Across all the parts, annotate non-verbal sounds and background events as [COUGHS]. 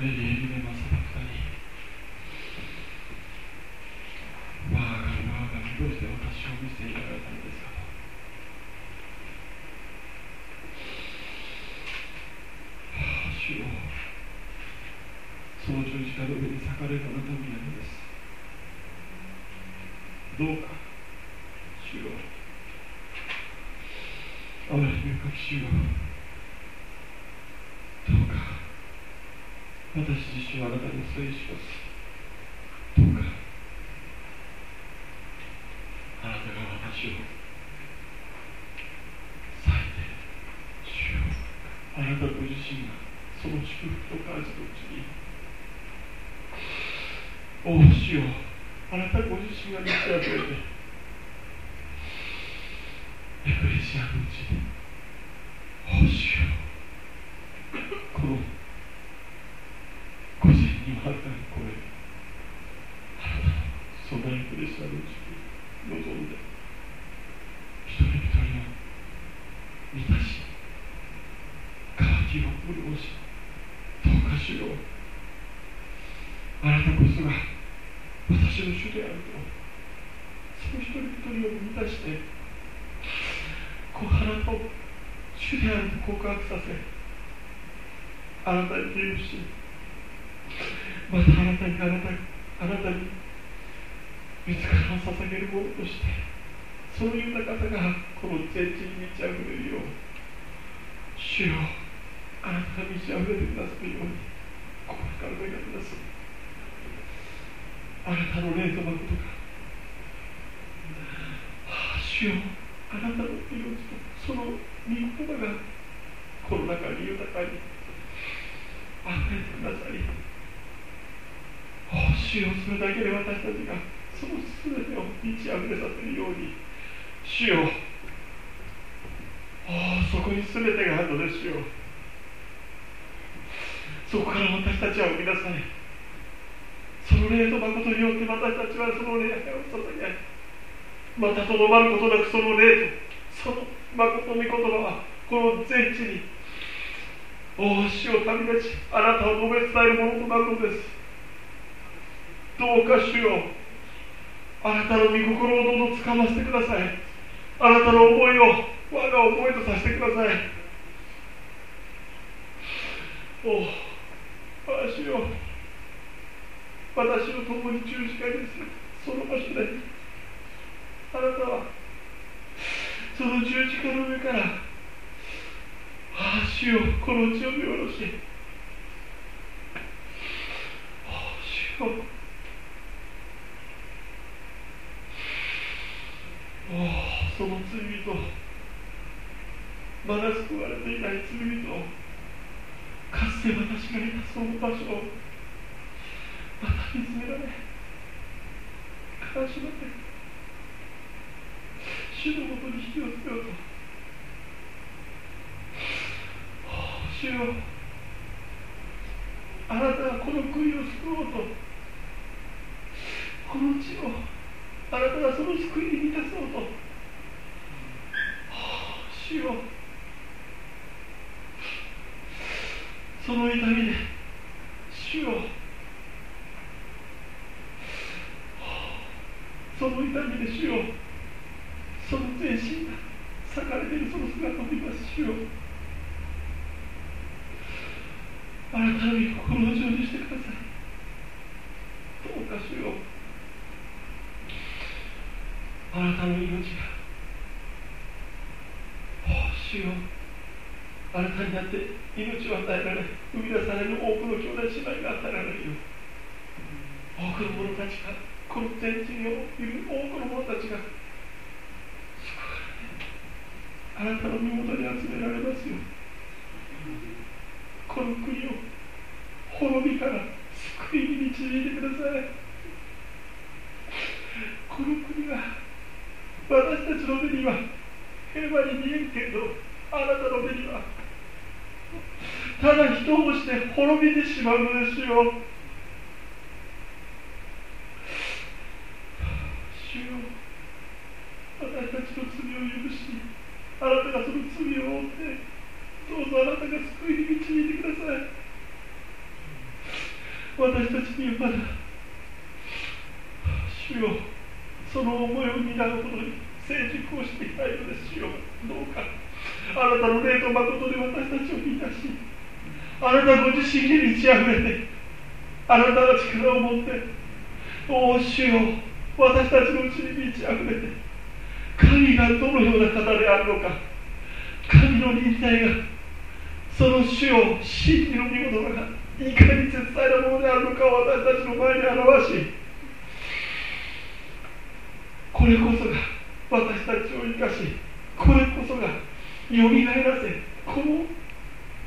エリエリネマサバクタに我が神我が神どうして私を見せていられたのですか主よその十字架の上に裂かれるあなたの宮ですどうか主よあまりに深き主よどうか私自身はあなたにお伝えしますどうかあなたが私を裂いて主よあなたご自身がその祝福と感謝とうちにお主よあなたご自身が満ち溢れてエクレシアのうちにお主よこの午前にもあなたに超えあなたのそのエクレシアのうちに臨んで一人一人を満たし渇きを潤しどうかしようあなたこそが私の主であるとその一人一人を満たして小腹と主であると告白させあなたに許しまたあなたにあなたあなたに自らを捧げるものとしてその豊かさがこの全地に満ち溢れるよう主よあなたが満ち溢れてくださるように心から願いますあなたの霊と誠が、はあ、主よあなたの命とその御言葉がこの中に豊かに溢れてくださりお主よそれだけで私たちがその全てを満ち溢れさせるように主よおそこに全てがあるのですよそこから私たちは生み出されその霊と誠によって私たちはその礼拝を捧げまたとどまることなくその霊とその誠御言葉はこの全地にお主を旅立ちあなたを述べ伝えるものとなるのです。どうか主よあなたの御心をどうぞつかませてください。あなたの思いを我が思いとさせてください。お私よ。私の共に十字架にその場所であなたはその十字架の上から足をこの地を見下ろし主よ。おその罪人まだ救われていない罪人かつて私がいたその場所をまた見つめられ悲しまれ主のもとに引き寄せようと [LAUGHS] 主よ。あなたはこの国を救おうとこの地をあなたがその救いに満たそうと主よその痛みで主よその痛みで主よその全身が裂かれているその姿を見ます主よあなたの御心を成就してくださいどうか主よあなたの命が主よ中にあって命を与えられ生み出される多くの兄弟姉妹が与えられるよ多くの者たちがこの天地にいる多くの者たちがあなたの身元に集められますよこの国を滅びから救いに導いてくださいこの国は私たちの目には平和に見えるけれどあなたの目にはただ人をして滅びてしまうのですよ主よ私たちの罪を許しあなたがその罪を負ってどうぞあなたが救いに導いてください私たちにはまだ主よその思いを担うほどに成熟をしていないのですよどうかあなたの霊と誠で私たちを満たしあなたご自やめてあなたの力を持っておお主よ私たちのうちに満ち溢れて神がどのような方であるのか神の臨在がその主を真理の見事がいかに絶大なものであるのかを私たちの前に表しこれこそが私たちを生かしこれこそがよみがえらせこの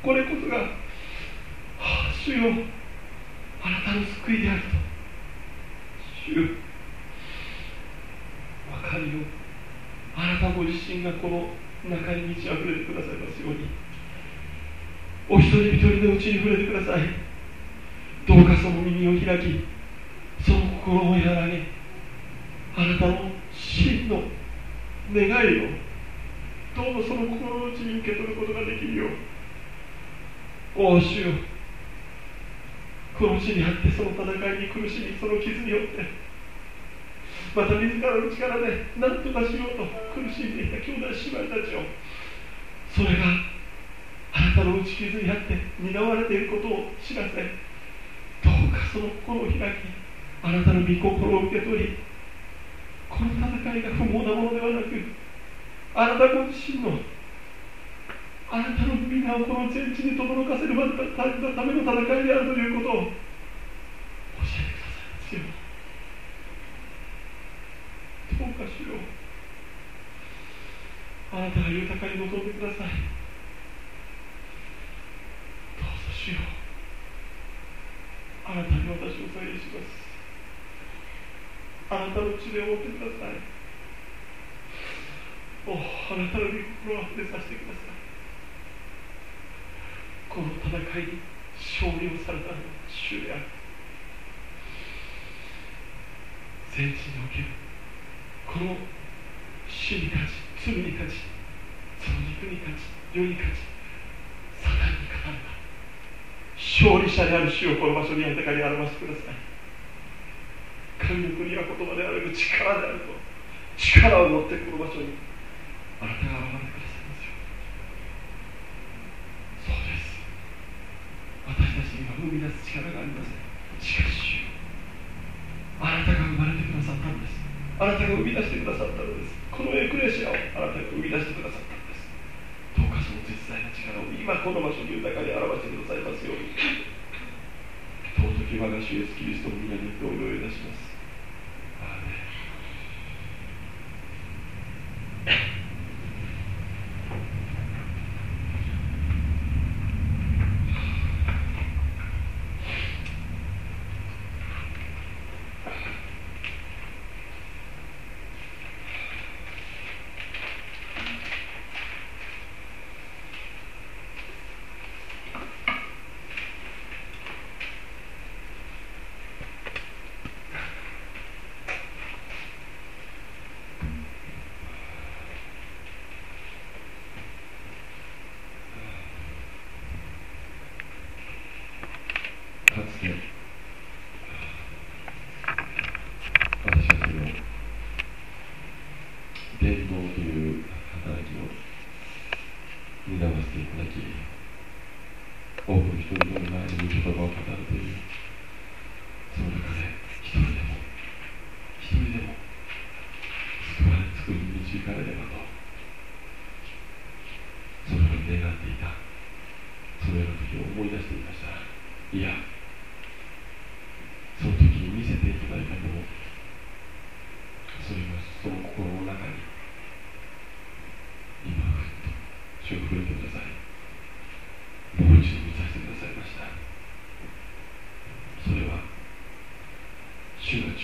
これこそが、はあ、主よあなたの救いであると主よ分かるよあなたご自身がこの中に満ち溢れてくださいますようにお一人一人のうちに触れてくださいどうかその耳を開きその心を和らげあなたの真の願いをどうぞその心の内に受け取ることができるようおお主よこの地にあってその戦いに苦しみその傷によってまた自らの力で何とかしようと苦しんでいた兄弟姉妹たちをそれがあなたの打ち傷にあって担われていることを知らせどうかその心を開きあなたの御心を受け取りこの戦いが不毛なものではなくあなたご自身のあなたの皆をこの全地に轟かせるための戦いであるということを教えてください。ますよどうかしようあなたが豊かに望んでください。どうぞしようあなたに私を再現します。あなたの血で覆ってください。おあなたの御心をあふれさせてくださいこの戦いに勝利をされたのは主である戦地におけるこの死に勝ち罪に勝ちその肉に勝ち世に勝ちサタンに勝たれた。勝利者である主をこの場所に豊かに表してください神の国は言葉である力であると。力を持ってこの場所にあなたが現れてくださいますよそうです。私たちには生み出す力がありませんしかしあなたが生まれてくださったのです。あなたが生み出してくださったのです。このエクレシアをあなたが生み出してくださったのですどうかその絶大な力を今この場所に豊かに表してくださいます。ように尊き我が主イエスキリストの皆によってお祈りいたします。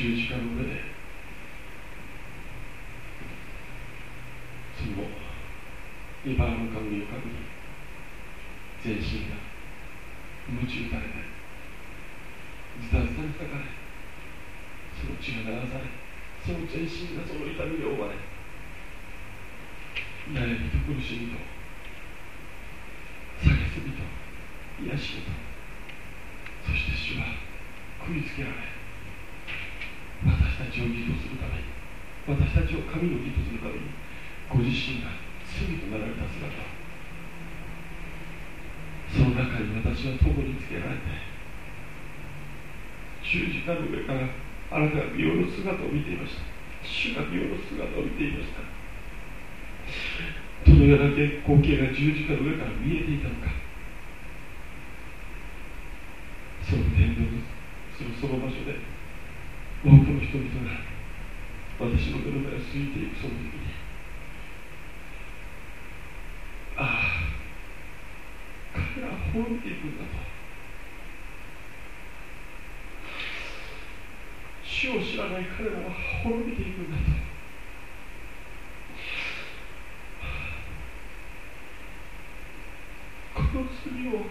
十字架の上でその茨の神をかぶり全身が鞭打たれてズタズタに裂かれその血が流されその全身がその痛みで覆われ悩みと苦しみと叫びと癒しとそして主はくくりつけられを義とするために私たちを神の義とするためにご自身が罪となられた姿その中に私は共につけられて十字架の上からあなたが身をの姿を見ていました。主が身をの姿を見ていました。どのような光景が十字架の上から見えていたのかその天道するその場所で多くの人々が私の目の前を過ぎていくその時にああ彼らは滅びていくんだと主を知らない彼らは滅びていくんだとこの罪を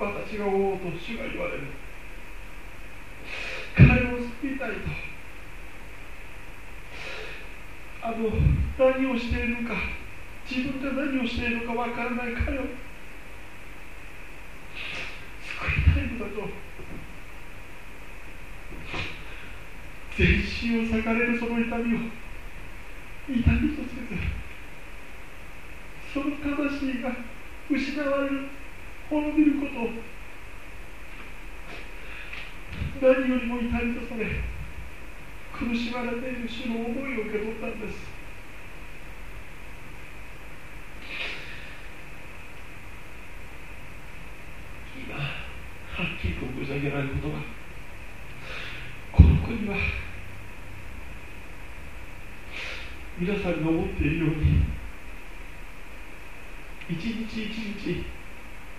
私が追おうと主が言われる彼を救いたいとあの何をしているのか自分が何をしているのかわからない彼を救いたいのだと。全身を裂かれるその痛みを痛みとせずその魂が失われる滅びることを何よりも痛みとされ苦しまれている主の思いを受け取ったんです今はっきりと申し上げられることはこの国は皆さんが思っているように一日一日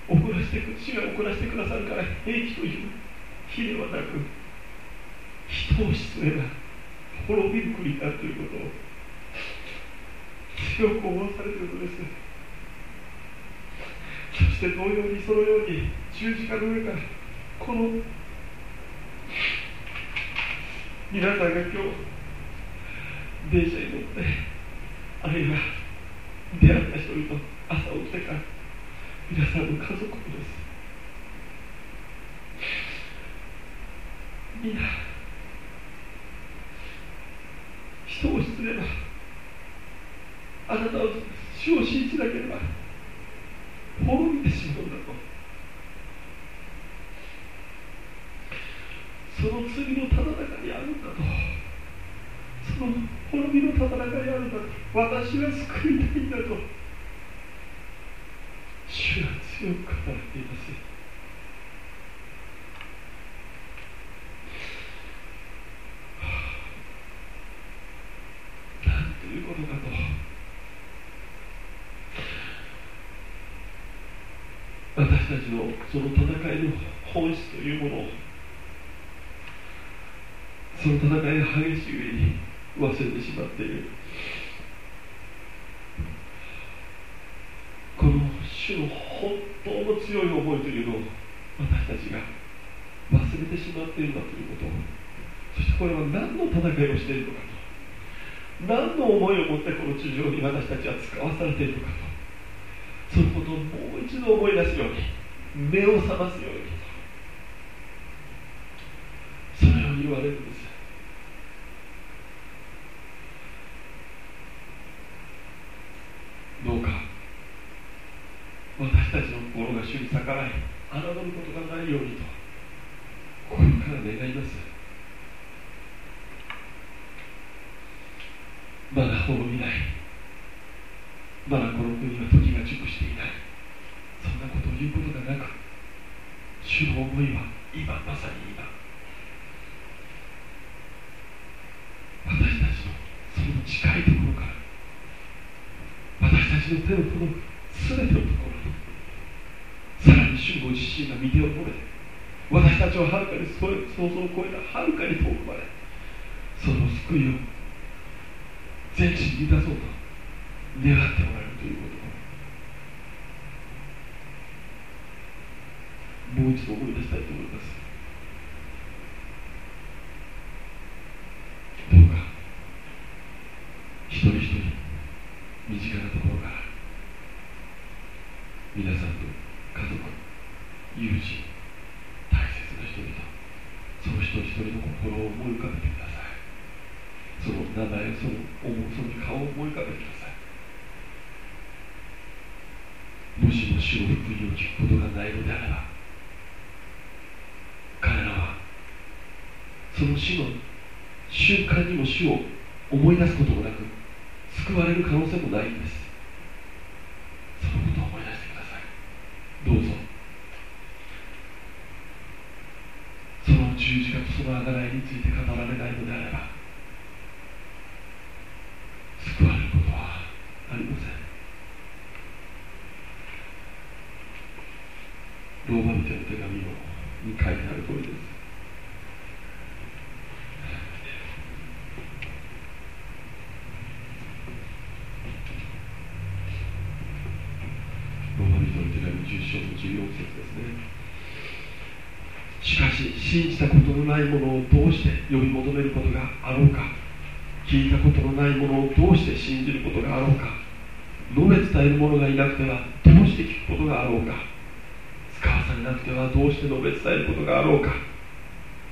送らせて主が送らせてくださるから平気という日ではなく人を失めば滅びる国になるということを強く思わされているのです。そして同様にそのように十字架の上からこの皆さんが今日電車に乗ってあるいは出会った人々朝起きてから皆さんの家族です皆人を失ればあなたを主を信じなければ滅びてしまうんだとその罪のただ中にあるんだとその滅びのただ中にあるんだと私は救いたいんだと主は強く語っていますなんということかと私たちのその戦いの本質というものをその戦いが激しい上に忘れてしまっている。この主の本当の強い思いというのを私たちが忘れてしまっているんだということ。そしてこれは何の戦いをしているのかと。何の思いを持ってこの地上に私たちは使わされているのかと。そのことをもう一度思い出すように。目を覚ますように。それを言われるんですどうか私たちの心が主に逆らい侮ることがないようにと。Então, colocou 死の瞬間にも主を思い出すこともなく救われる可能性もないんですそのことを思い出してくださいどうぞその十字架とそのあがらいについて語られないのであれば救われることはありませんローマ人の手紙に書いてある通りですローマ人の手紙10章の14節ですねしかし信じたことのないものをどうして呼び求めることがあろうか？聞いたことのないものをどうして信じることがあろうか？述べ伝える者がいなくてはどうして聞くことがあろうか？使わされなくてはどうして述べ伝えることがあろうか？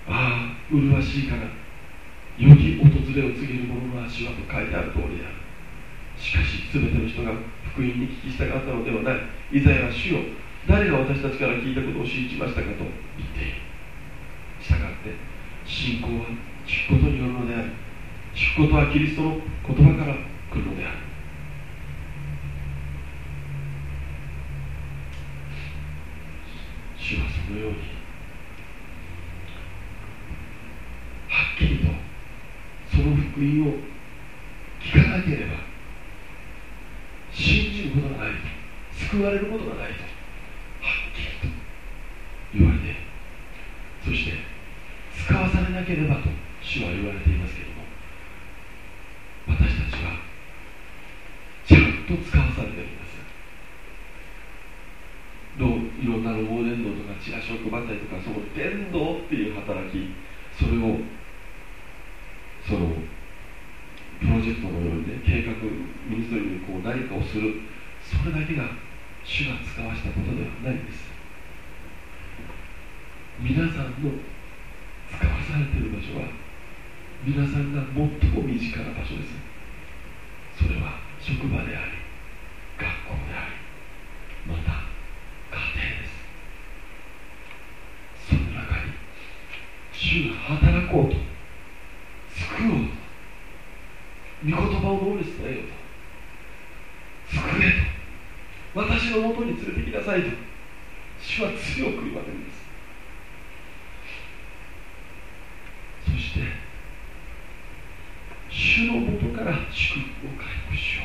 ああ麗しいから良き訪れを告げる者の足はと書いてある通りである。しかし全ての人が福音に聞き従ったのではない。いざや主よ誰が私たちから聞いたことを信じましたかと言っている。って信仰は聞くことによるのである聞くことはキリストの言葉から来るのである主はそのようにはっきりとその福音を聞かなければ信じることがないと救われることがないとはっきりと言われてそして使わされなければと主は言われていますけれども私たちはちゃんと使わされていますどういろんなロゴ伝道とかチラシを配ったりとかその伝道っていう働きそれをそのプロジェクトのようにね計画ミニストリーにこう何かをするそれだけが主が使わしたことではないんです皆さんの使わされている場所は皆さんが最も身近な場所ですそれは職場であり学校でありまた家庭ですその中に主が働こうと救おうと御言葉を脳に伝えようと救えと私のもとに連れてきなさいと主は強く言われるんですそして主のもとから祝福を回復しよ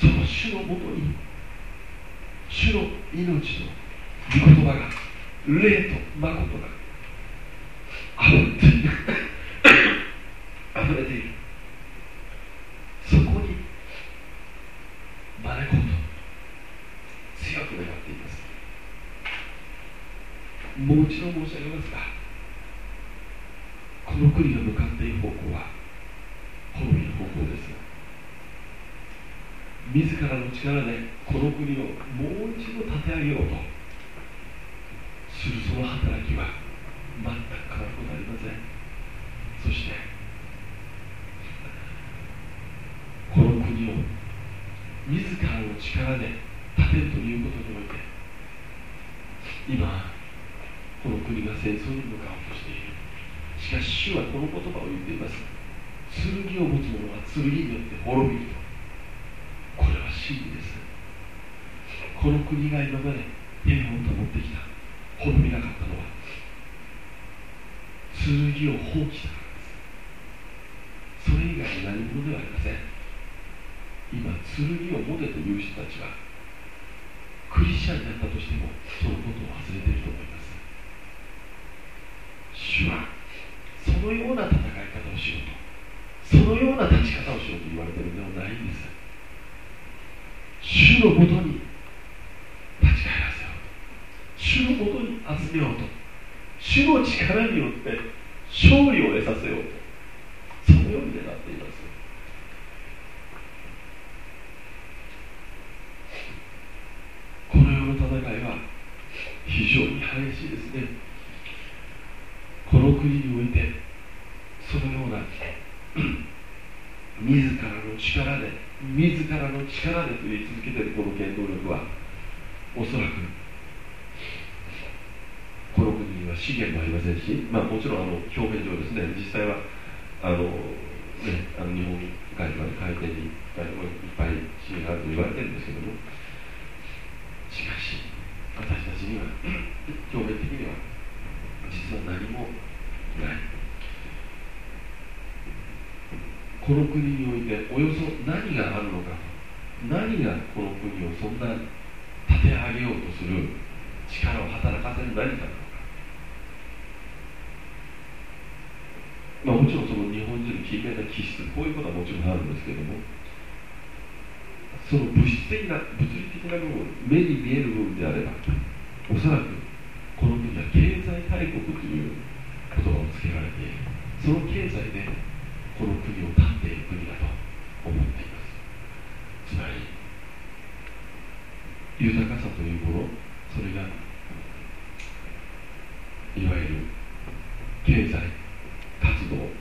うとその主のもとに主の命の御言葉が霊と誠があふれている溢れているそこに招こうと強く願っていますもう一度申し上げますがこの国が向かっている方向は滅びの方向です自らの力でこの国をもう一度立て上げようと。するその働きは全く変わることありません。そしてこの国を自らの力で立てるということにおいて今この国が戦争に向かおうとしている。しかし主はこの言葉を言っています。剣を持つ者は剣によって滅びるとこれは真理ですこの国常に激しいですね。この国においてそのような自らの力で自らの力でと言い続けているこのその日本人の勤勉な気質こういうことはもちろんあるんですけどもその物質的な物理的な部分目に見える部分であればおそらくこの国は経済大国という言葉をつけられているその経済でこの国を立っている国だと思っていますつまり豊かさというものそれがいわゆる経済活動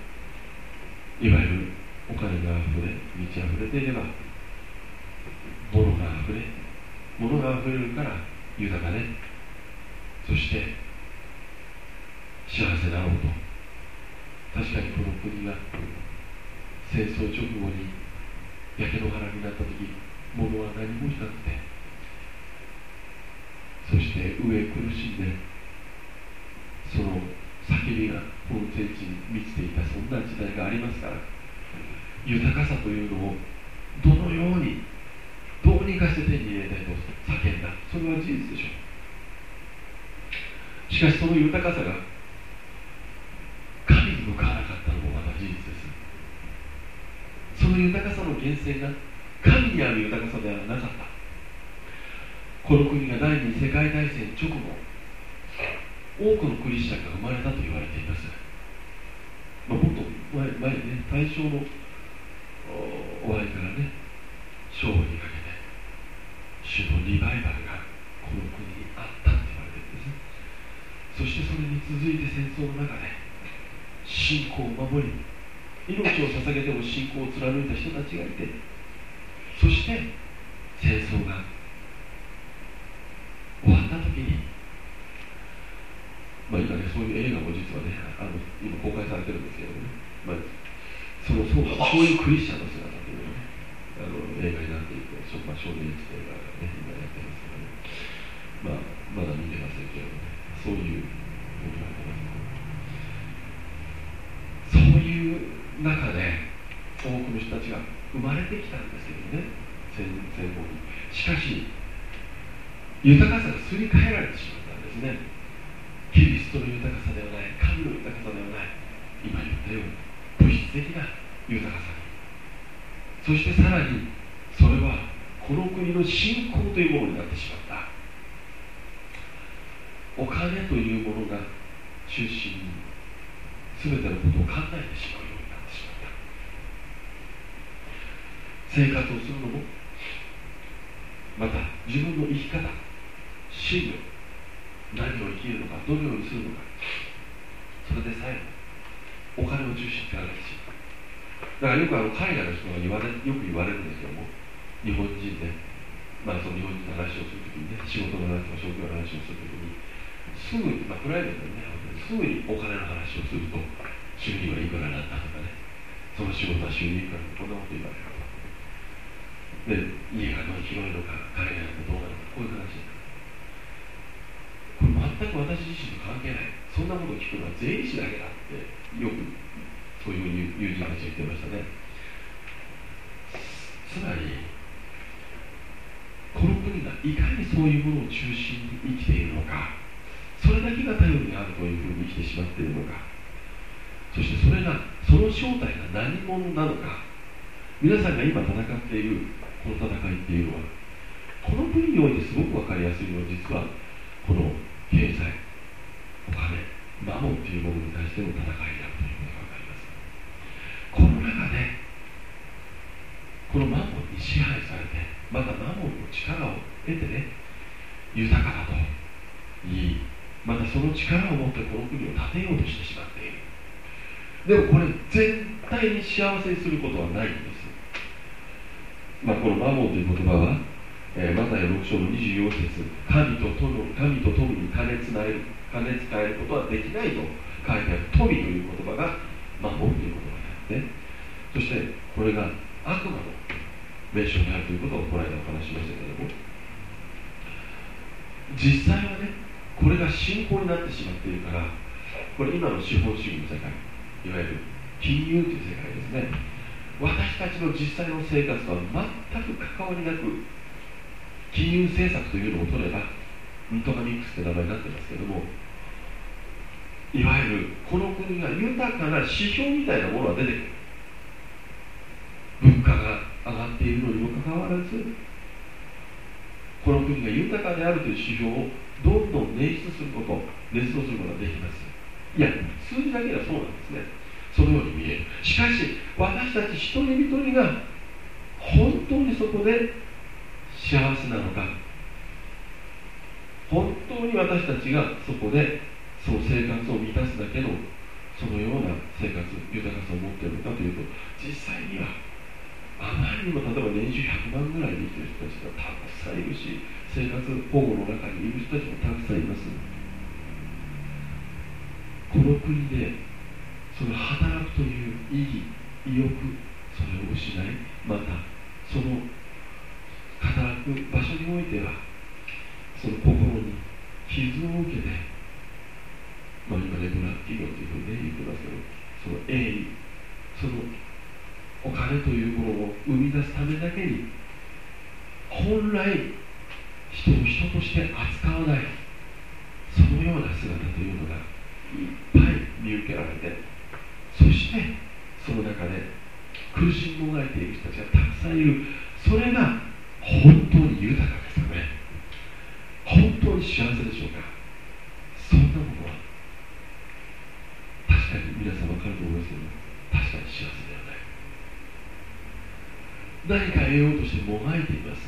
いわゆるお金があふれ満ち溢れていれば物があふれ物があふれるから豊かでそして幸せだろうと確かにこの国が戦争直後に焼け野原になった時物は何もなくてそして飢その叫びがこの天地に満ちていたそんな時代がありますから豊かさというのをどのようにどうにかして手に入れたいと叫んだ。それは事実でしょう。しかしその豊かさが神に向かわなかったのもまた事実ですその豊かさの源泉が神にある豊かさではなかったこの国が第二次世界大戦直後多くのクリスチャンが生まれたと言われています、まあ、もっと前前ね大正の終わりからね昭和にかけて主のリバイバルがこの国にあったって言われてるんですそしてそれに続いて戦争の中で信仰を守り命を捧げても信仰を貫いた人たちがいてそして戦争が終わった時にまあ今ねそういう映画も実はねあの今公開されてるんですけどね、まあ、そのそうそういうクリスチャンの姿というのがねあの映画になっていて、まあ、少年院生がね今やってますけどね、まあ、まだ見てませんけどねそういう僕がそういう中で多くの人たちが生まれてきたんですけどね戦戦後にしかし豊かさがすり替えられてしまったんですねキリストの豊かさではない神の豊かさではない今言ったように物質的な豊かさ。そしてさらにそれはこの国の信仰というものになってしまった。お金というものが中心に全てのことを考えてしまうようになってしまった。生活をするのもまた自分の生き方真理何を生きるのかどのようにするのか。それでさえお金を重視ってあるしだからよくあの海外の人が言われよく言われるんですけども日本人で、まあ、その日本人の話をするときにね仕事の話とか職業の話をするときに。すぐに、まあ、プライベートでねすぐにお金の話をすると収入はいくらなんだとかね。その仕事は収入いくらこんなこと言われるで家がどう広いのか海外がどうなのかこういう話。全く私自身と関係ない。そんなことを聞くのは税理士だけだってよくそういう友人たちが言ってましたね。つまりこの国がいかにそういうものを中心に生きているのかそれだけが頼りにあるというふうに生きてしまっているのかそしてそれがその正体が何者なのか皆さんが今戦っているこの戦いっていうのはこの国においてすごく分かりやすいのは実はこの経済お金マモンというものに対しての戦いだということが分かります。この中でこのマモンに支配されてまたマモンの力を得てね豊かだと言いまたその力を持ってこの国を建てようとしてしまっている。でもこれ絶対に幸せにすることはないんです。まあ、このマモンという言葉は、えー、マタイ6章の24節神と富神と富に金つなえる金使えることはできないと書いてある富という言葉がマモンという言葉であってそしてこれが悪魔の名称であるということをこの間お話しましたけれども実際はねこれが信仰になってしまっているからこれ今の資本主義の世界いわゆる金融という世界ですね。私たちの実際の生活とは全く関わりなく金融政策というのを取ればントカミックスって名前になってますけどもいわゆるこの国が豊かな指標みたいなものが出てくる。物価が上がっているのにもかかわらずこの国が豊かであるという指標をどんどん捻出すること捏造することができます。いや数字だけではそうなんですね。そのように見える。しかし私たち一人一人が本当にそこで幸せなのか。本当に私たちがそこでその生活を満たすだけのそのような生活豊かさを持っているのかというと実際にはあまりにも例えば年収100万ぐらいで生きてる人たちがたくさんいるし生活保護の中にいる人たちもたくさんいます。この国でその働くという意義意欲それを失いまたその働く場所においてはその心に傷を受けて、まあ、今ねブラック企業というふうにね言ってますけどその営利そのお金というものを生み出すためだけに本来人を人として扱わないそのような姿というのがいっぱい見受けられてそしてその中で苦しみもがいている人たちがたくさんいるそれが本当に豊かですかね本当に幸せでしょうかそんなものは確かに皆さん分かると思いますけど確かに幸せではない何か得ようとしてもがいています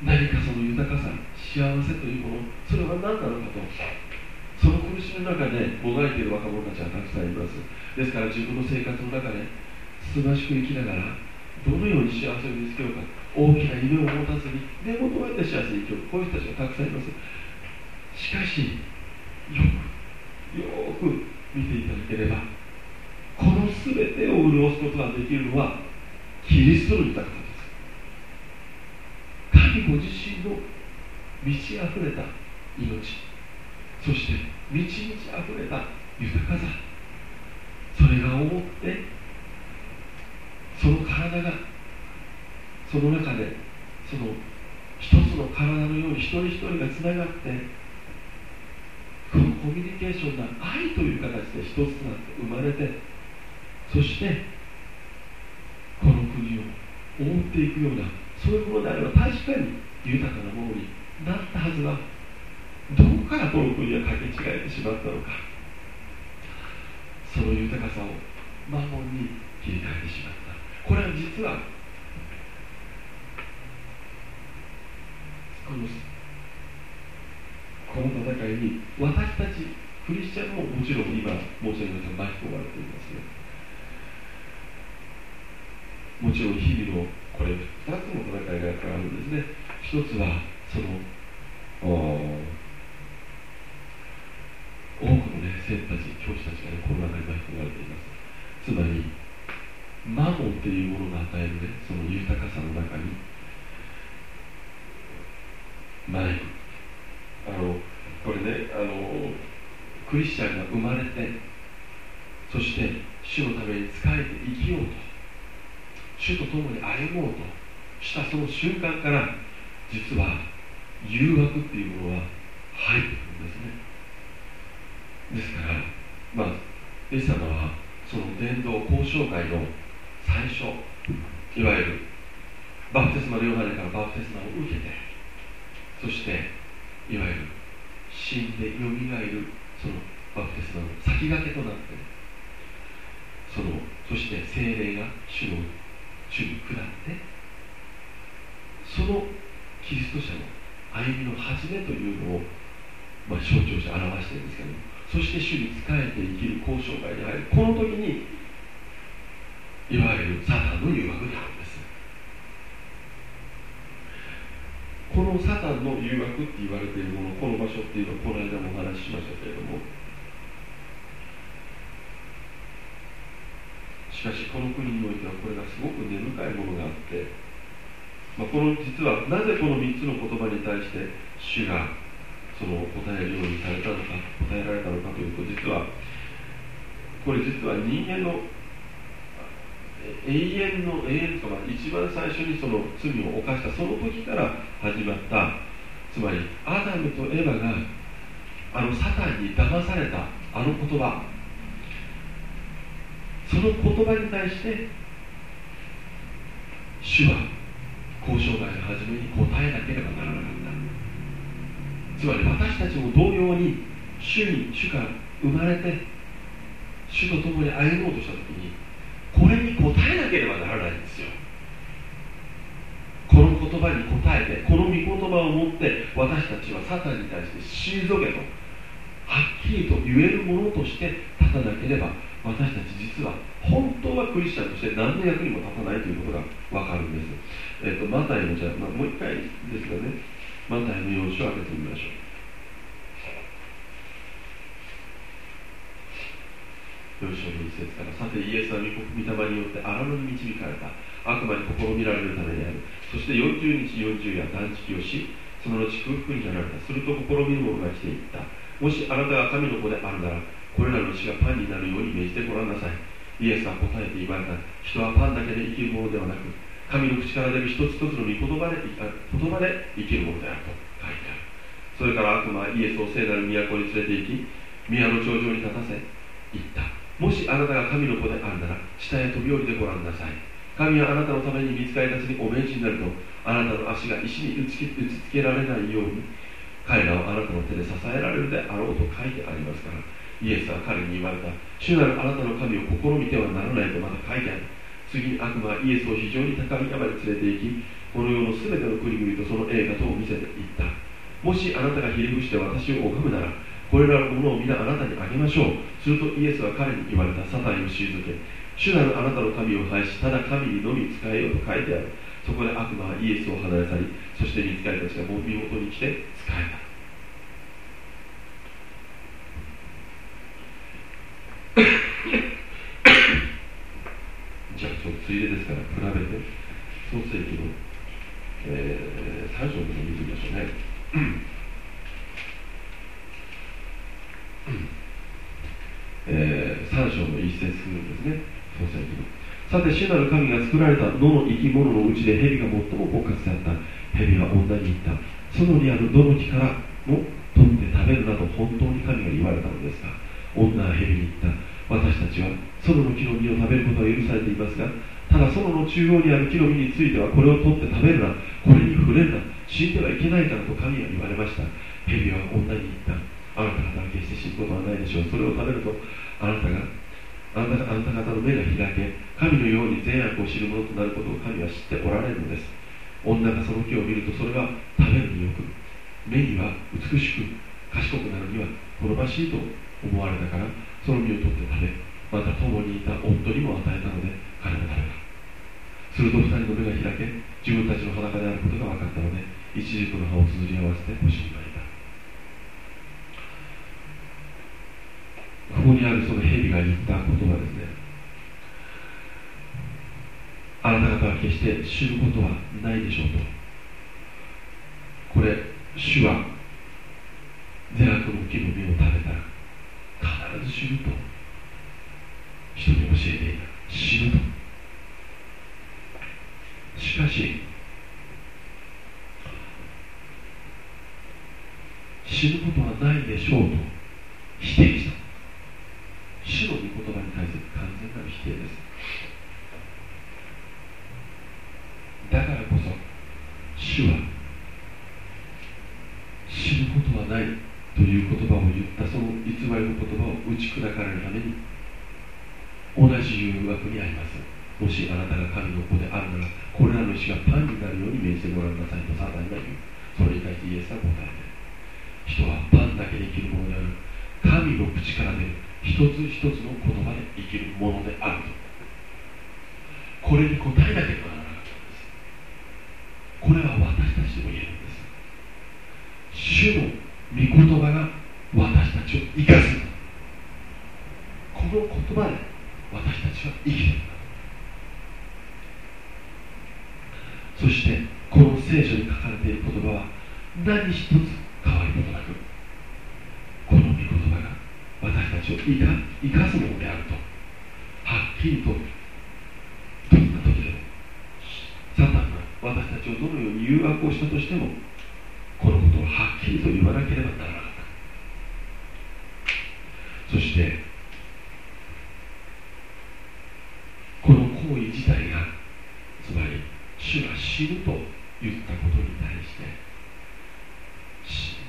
何かその豊かさ幸せというものそれは何なのかとその苦しみの中でもがいている若者たちはたくさんいますですから自分の生活の中でつつましく生きながらどのように幸せを見つけようか大きな夢を持たずにでもどうやって幸せに生きようこういう人たちがたくさんいます。しかしよくよく見ていただければこの全てを潤すことができるのはキリストの豊かさです。神ご自身の満ち溢れた命そして満ち満ちあふれた豊かさ。それが覆ってその体がその中でその一つの体のように一人一人がつながってこのコミュニケーションが愛という形で一つとなって生まれてそしてこの国を覆っていくようなそういうものであれば確かに豊かなものになったはずはどこからこの国はかけ違えてしまったのか。その豊かさを魔門に切り替えてしまった。これは実はこのこの戦いに私たちクリスチャンももちろん今申し上げました巻き込まれていますよもちろん日々のこれ2つの戦いがあるんですね。一つはその多くの、ね、生徒たち、教師たちが、ね、コロナ禍に巻き込まれています。つまり、マモンというものが与える、ね、その豊かさの中に、ない。あの、これね、あの、クリスチャンが生まれて、そして主のために仕えて生きようと、主と共に歩もうとしたその瞬間から、実は誘惑っていうものは入ってくるんですね。ですから、まあ、イエス様はその伝道交渉会の最初いわゆるバプテスマのヨハネからバプテスマを受けてそしていわゆる死んでよみがえるそのバプテスマの先駆けとなってそのそして精霊が主の主に下ってそのキリスト者の歩みの始めというのを、まあ、象徴して表しているんですけどもそして主に仕えて生きる交渉会であるこの時にいわゆるサタンの誘惑にあるんです。このサタンの誘惑って言われているものこの場所っていうのはこの間もお話ししましたけれども。しかしこの国においてはこれがすごく根深いものがあって、まあ、この実はなぜこの3つの言葉に対して主がその答えるようにされたのか答えられたのかというと実はこれ実は人間の永遠の永遠とか一番最初にその罪を犯したその時から始まったつまりアダムとエヴァがあのサタンに騙されたあの言葉。その言葉に対して主は交渉外の初めに答えなければならなかったつまり私たちも同様に主に主が生まれて主と共に歩もうとした時にこれに答えなければならないんですよこの言葉に答えてこの御言葉を持って私たちはサタンに対して退けとはっきりと言えるものとして立たなければ私たち実は本当はクリスチャンとして何の役にも立たないということが分かるんです。えっ、と、マタイのじゃあ、まあ、もう一回ですがね、マタイの4章を開けてみましょう。4章の一節からさてイエスは御御霊によって荒野に導かれた。悪魔に試みられるためである。そして40日40夜断食をしその後空腹になられた。すると試みる者が来ていった。もしあなたが神の子であるならこれらの死がパンになるように命じてごらんなさい。イエスは答えて言われた。人はパンだけで生きるものではなく神の口から出る一つ一つの御言葉で言葉で生きるものであると書いてある。それから悪魔はイエスを聖なる都に連れて行き宮の頂上に立たせ言った。もしあなたが神の子であるなら下へ飛び降りてごらんなさい。神はあなたのために見つかりたちにお命じになるとあなたの足が石に打ち打ちつけられないように彼らをあなたの手で支えられるであろうと書いてありますからイエスは彼に言われた。主なるあなたの神を試みてはならないとまた書いてある。次に悪魔はイエスを非常に高い山に連れて行きこの世の全ての国々とその映画とを見せていった。もしあなたがひれ伏して私を拝むならこれらのものを皆あなたにあげましょう。するとイエスは彼に言われたサタンを退け主なるあなたの神を拝しただ神にのみ仕えようと書いてある。そこで悪魔はイエスを離れ去りそして見つかりたちがもう見事に来て仕えた。じゃあそのついでですから比べて創世記の、えー、3章の見てみましょうね。えー、3章の一節ですね。創世記の。さて主なる神が作られた野の生き物のうちで蛇が最も狡猾であった。蛇は女に言った。園にあるどの木からも取って食べるなど本当に神が言われたのですが女は蛇に言った。私たちは園の木の実を食べることは許されていますがただ園の中央にある木の実についてはこれを取って食べるなこれに触れるな死んではいけないからと神は言われました。蛇は女に言った。あなた方は決して死ぬことはないでしょう。それを食べるとあなたがあなたあなた方の目が開け神のように善悪を知るものとなることを神は知っておられるのです。女がその木を見るとそれは食べるによく目には美しく賢くなるには好ましいと思われたからその実を取って食べまた共にいた夫にも与えたので彼は食べたすると二人の目が開け自分たちの裸であることが分かったので一軸の葉を綴り合わせて星になりここにあるその蛇が言った言葉ですね。あなた方は決して死ぬことはないでしょうと。これ主は善悪の木の実を食べたら必ず死ぬと。人に教えていた死ぬと。しかし死ぬことはないでしょうと否定した。主の御言葉に対する完全なる否定です。だからこそ主は死ぬことはない。という言葉を言ったその偽りの言葉を打ち砕かれるために同じ誘惑にあります。もしあなたが神の子であるならこれらの石がパンになるように命じてごらんなさいとサタンが言う。それに対してイエスは答えて人はパンだけで生きるものである。神の口から出る一つ一つの言葉で生きるものであると。これに答えなければならなかったんです。これは私たちでも言えるんです。主の御言葉が私たちを生かす。この言葉で私たちは生きているそしてこの聖書に書かれている言葉は何一つ変わることなくこの御言葉が私たちを生か生かすものであるとはっきりとどんな時でもサタンが私たちをどのように誘惑をしたとしてもこのことをはっきりと言わなければならなかった。そしてこの行為自体がつまり主が死ぬと言ったことに対して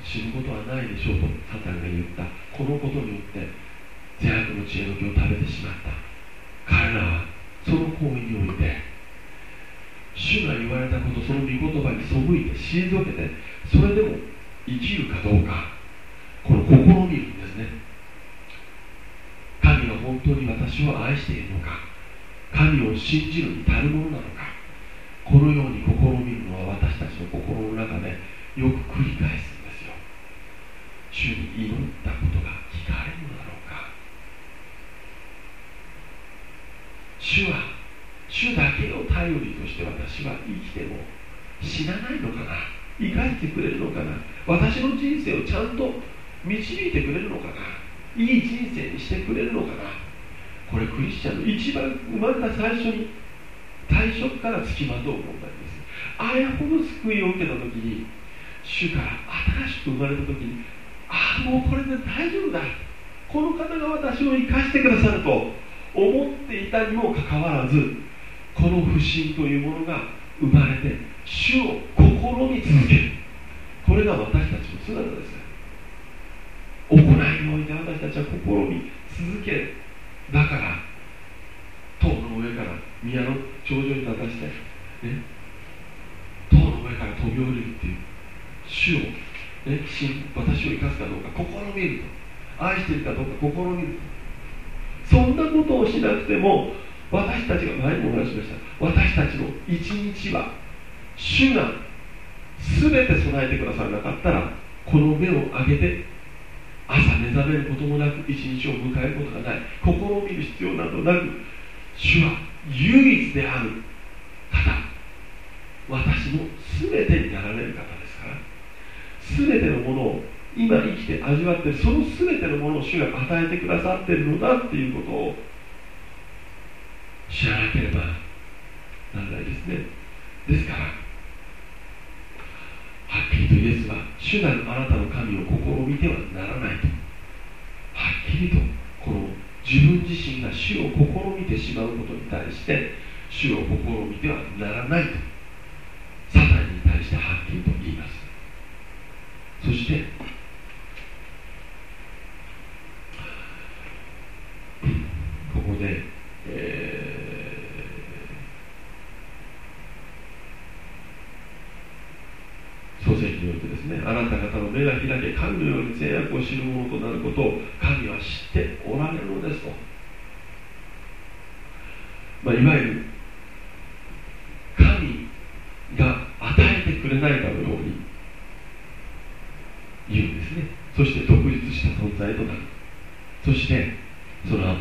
死ぬことはないでしょうとサタンが言った。このことによって善悪の知恵の木を食べてしまった。彼らはその行為において主が言われたことその御言葉に背いて退けてそれでも生きるかどうか。この試みるんですね。神が本当に私を愛しているのか。神を信じるに足るものなのか。このように試みるのは私たちの心の中でよく繰り返すんですよ。主に祈ったことが聞かれるのだろうか。主は主だけを頼りとして私は生きても死なないのかな？生かしてくれるのかな？私の人生をちゃんと導いてくれるのかな？いい人生にしてくれるのかな？これクリスチャンの一番生まれた最初に最初からつきまとう問題です。あれほど救いを受けた時に主から新しく生まれた時にああもうこれで大丈夫だ。この方が私を生かしてくださると思っていたにもかかわらずこの不信というものが生まれて主を試み続ける。これが私たちの姿です行いにおいて私たちは試み続ける。だから塔の上から宮の頂上に立たしてね塔の上から飛び降りるっていう主を、ね、私を生かすかどうか試みると。愛しているかどうか試みると。そんなことをしなくても私たちが前にもお話しました。私たちの一日は主が全て備えてくださらなかったらこの目を上げて朝目覚めることもなく一日を迎えることがない。心を見る必要などなく主は唯一である方。私の全てになられる方ですから。全てのものを今生きて味わってその全てのものを主が与えてくださっているのだっていうことを知らなければならないですね。ですからはっきりとイエスは主なるあなたの神を試みてはならないと。はっきりとこの自分自身が主を試みてしまうことに対して主を試みてはならないと。サタンに対してはっきりと言います。そしてここで、えー、創世記においてですね。あなた方の目が開け神のように制約を知るものとなることを神は知っておられるのですと、まあ、いわゆる神が与えてくれないかのように言うんですね。そして独立した存在となる。そしてその後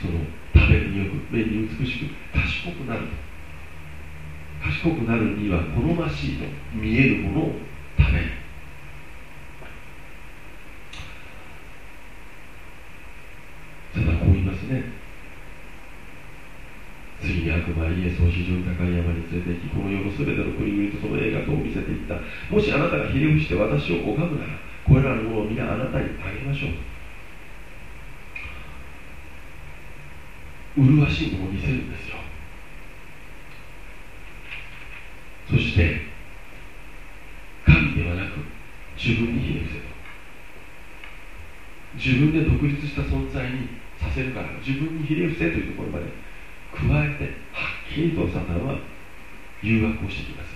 その食べるによく目に美しく賢くなる。と賢くなるには好ましいと見えるものを食べる。ただこう言いますね。次に悪魔イエスを非常に高い山に連れて行きこの世の全ての国々とその映画とを見せていった。もしあなたがひれ伏して私を拝むならこれらのものを皆あなたにあげましょう。麗しいものを見せるんですよ。そして神ではなく自分にひれ伏せと自分で独立した存在にさせるから自分にひれ伏せというところまで加えてはっきりとサタンは誘惑をしてきます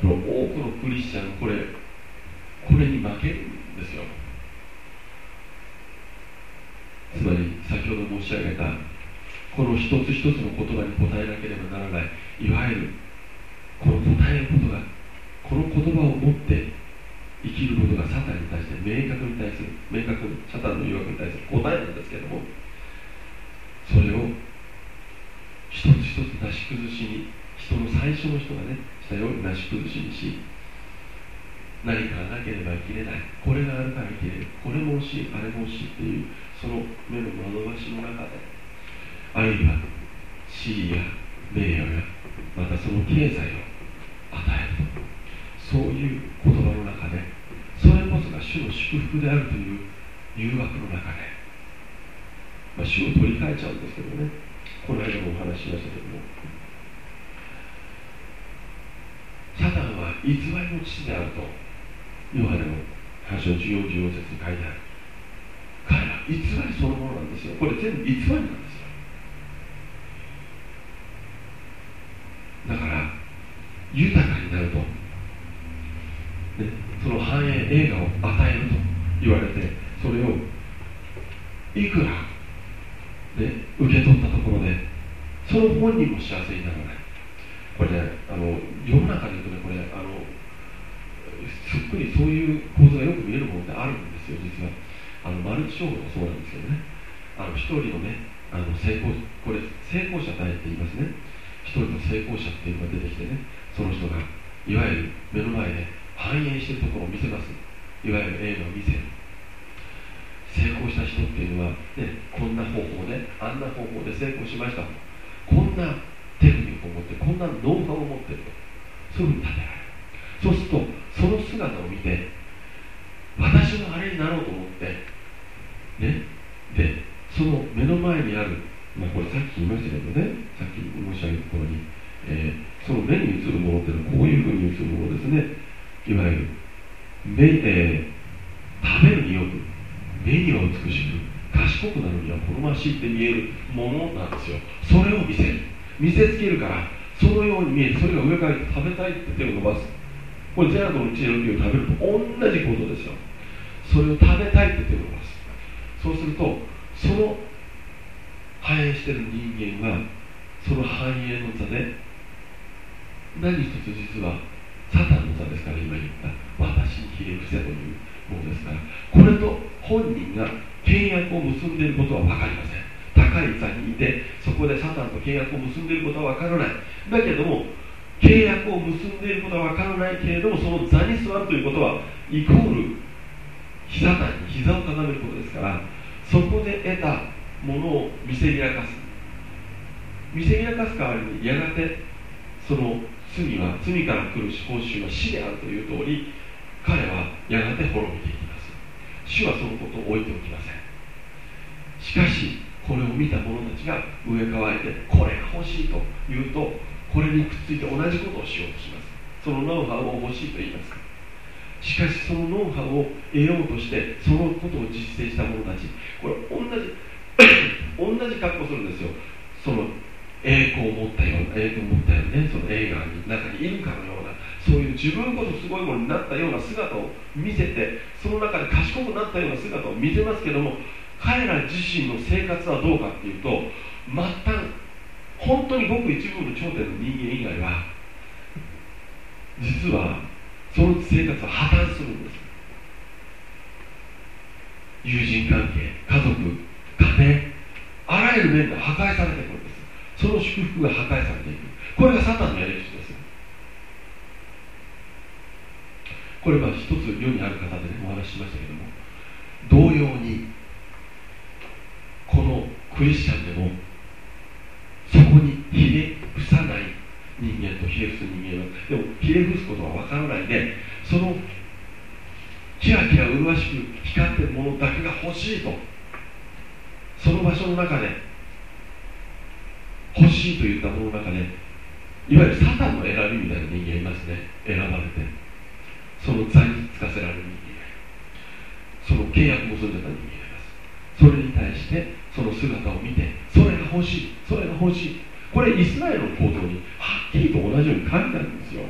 この多くのクリスチャンこれこれに負けるんですよ。つまり先ほど申し上げたこの一つ一つの言葉に答えなければならないいわゆるこの答えることがこの言葉を持って生きることがサタンに対して明確に対する明確にサタンの誘惑に対する答えなんですけどもそれを一つ一つなし崩しに人の最初の人がねしたようになし崩しにし何かがなければ生きれない。これがあるから生きれる。これも欲しい。あれも欲しい。っていうその目の惑わしの中であるいは地位や名誉やまたその経済をそういう言葉の中でそれこそが主の祝福であるという誘惑の中で、まあ、主を取り替えちゃうんですけどね。この間もお話ししましたけども。サタンは偽りの父であるとヨハネの8章14、14節に書いてある。彼は偽りそのものなんですよ。これ全部偽りなんですよ。だから豊かになると、ね、その繁栄映画を与えると言われてそれをいくら、ね、受け取ったところでその本人も幸せにならない。これねあの世の中で言うとねこれあのすっくりそういう構図がよく見えるものってあるんですよ実は。あのマルチ商法もそうなんですけどね。あの一人のねあの成功これ成功者代って言いますね？一人の成功者っていうのが出てきてねその人がいわゆる目の前で繁栄しているところを見せます。いわゆる映画を見せる成功した人っていうのは、ね、こんな方法であんな方法で成功しましたこんなテクニックを持ってこんなノウハウを持ってると。そういうふうに立てられる。そうするとその姿を見て私もあれになろうと思ってね？でその目の前にあるまあこれさっき言いましたけどね。さっき申し上げたところに、えー、その目に映るものっていうのはこういうふうに映るものですね。いわゆる目、えー、食べるによく目には美しく賢くなるには好ましいって見えるものなんですよ。それを見せる。見せつけるからそのように見えてそれが上から食べたいって手を伸ばす。これジェラートの知恵の木を食べると同じことですよ。それを食べたいって手を伸ばす。そうするとその繁栄してる人間はその繁栄の座で何一つ実はサタンの座ですから今言った私にひれ伏せというものですからこれと本人が契約を結んでいることは分かりません。高い座にいてそこでサタンと契約を結んでいることは分からない。だけども契約を結んでいることは分からないけれどもその座に座るということはイコール膝谷に膝をかがめることですからそこで得たものを見せびらかす。見せびらかす代わりにやがてその罪は罪から来る報酬は死であるという通り彼はやがて滅びていきます。主はそのことを置いておきません。しかしこれを見た者たちが上乾いてこれが欲しいと言うとこれにくっついて同じことをしようとします。そのノウハウを欲しいと言いますか。しかしそのノウハウを得ようとしてそのことを実践した者たち。これ同じ [COUGHS] 同じ格好するんですよ。その栄光を持ったような栄光を持ったようなねその映画の中にいるかのようなそういう自分こそすごいものになったような姿を見せてその中で賢くなったような姿を見せますけども彼ら自身の生活はどうかっていうと末端本当にごく一部の頂点の人間以外は実はその生活は破綻するんです。友人関係家族家庭あらゆる面で破壊されてくんですその祝福が破壊されていく。これがサタンのやり口ですこれは一つ世にある方でねお話ししましたけども同様にこのクリスチャンでもそこにひれ伏さない人間とひれ伏す人間はでもひれ伏すことは分からないでそのキラキラ麗しく光ってるものだけが欲しいとその場所の中で欲しいといったものの中でいわゆるサタンの選びみたいな人間いますね選ばれてその座につかせられる人間その契約結んでた人間それに対してその姿を見てそれが欲しいそれが欲しい。これイスラエルの行動にはっきりと同じように書いてあるんですよ。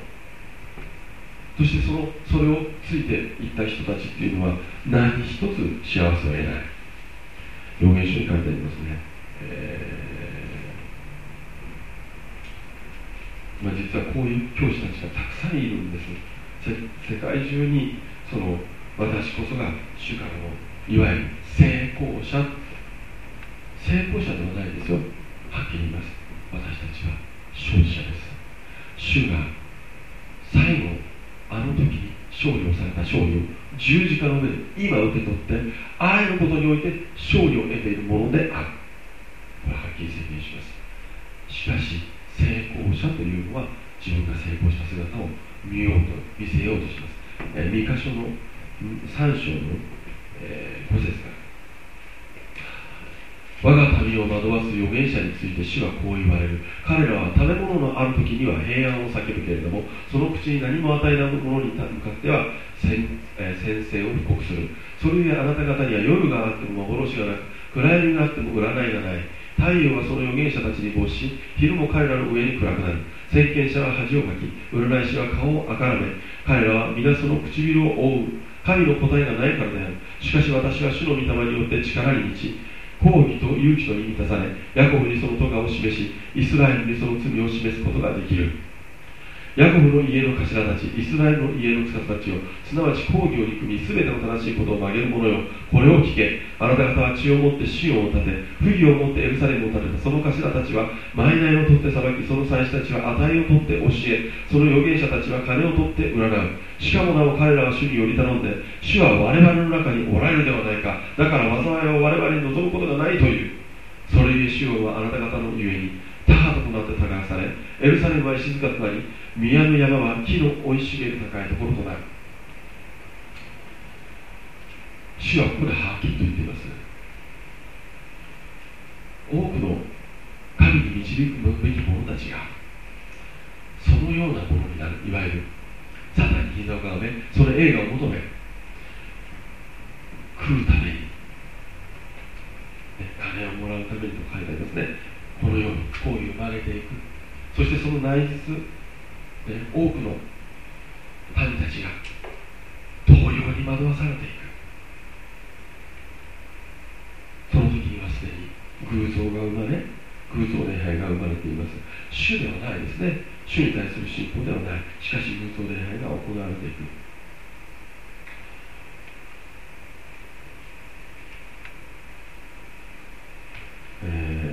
そしてそのそれをついていった人たちっていうのは何一つ幸せを得ない。予言書に書いてありますね、えまあ、実はこういう教師たちがたくさんいるんです。世界中にその私こそが主からのいわゆる成功者。成功者ではないですよ。はっきり言います。私たちは勝利者です。主が最後あの時に勝利をされた勝利を十字架の上で今受け取ってあらゆることにおいて勝利を得ているものである。これははっきり宣言します。しかし成功者というのは自分が成功した姿を見ようと見せようとします、えー、3箇所の3章の、えー、5節から。我が民を惑わす預言者について主はこう言われる。彼らは食べ物のある時には平安を避けるけれどもその口に何も与えないものに向かっては先,、えー、先制を布告する。それゆえあなた方には夜があっても幻がなく暗闇があっても占いがない。太陽はその預言者たちに没し昼も彼らの上に暗くなる先見者は恥をかき占い師は顔をあからめ彼らは皆その唇を覆う。神の答えがないからである。しかし私は主の御霊によって力に満ち抗議と勇気とに満たされヤコブにその咎を示しイスラエルにその罪を示すことができる。ヤコブの家の頭たち、イスラエルの家の司たちを、すなわち抗議を憎み、すべての正しいことを曲げる者よ、これを聞け。あなた方は血を持ってシオンを立て、不義を持ってエルサレムを建てた、その頭たちは、マイナイを取って裁き、その祭司たちは値を取って教え、その預言者たちは金を取って占う。しかもなお彼らは主により頼んで、主は我々の中におられるではないか。だから災いを我々に望むことがないという。それゆえシオンはあなた方のゆえに、田畑となって耕され、エルサレムは静かとなり、宮の山は木の生い茂る高いところとなる。主はここではっきりと言っています。多くの神に導くべき者たちが、そのようなものになる、いわゆる、サタンに膝をかがめ、その映画を求め、食うために、ね、金をもらうためにと書いてありますね。このように行為を曲げていく。そしてその内実、ね、多くの民たちが同様に惑わされていく。その時にはすでに偶像が生まれ偶像礼拝が生まれています。主ではないですね。主に対する信仰ではない。しかし偶像礼拝が行われていく。えー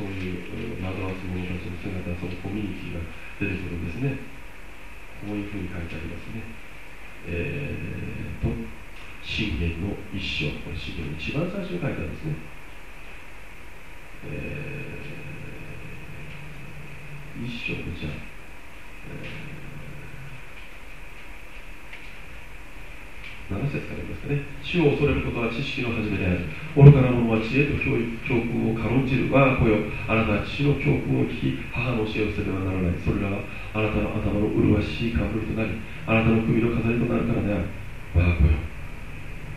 そういう惑わす者たちの姿そのコミュニティが出てくるんですね。こういうふうに書いてありますね。えー、と信玄の一章これ信玄の一番最初に書いてあるんですね。えー、一章じゃあ、えー7節からですかね。主を恐れることは知識の始めである。愚かな者は知恵と教訓を軽んじる我が子よ。あなたは父の教訓を聞き母の教えをせねばならない。それらはあなたの頭の麗しい冠となりあなたの首の飾りとなるからである。我が子よ。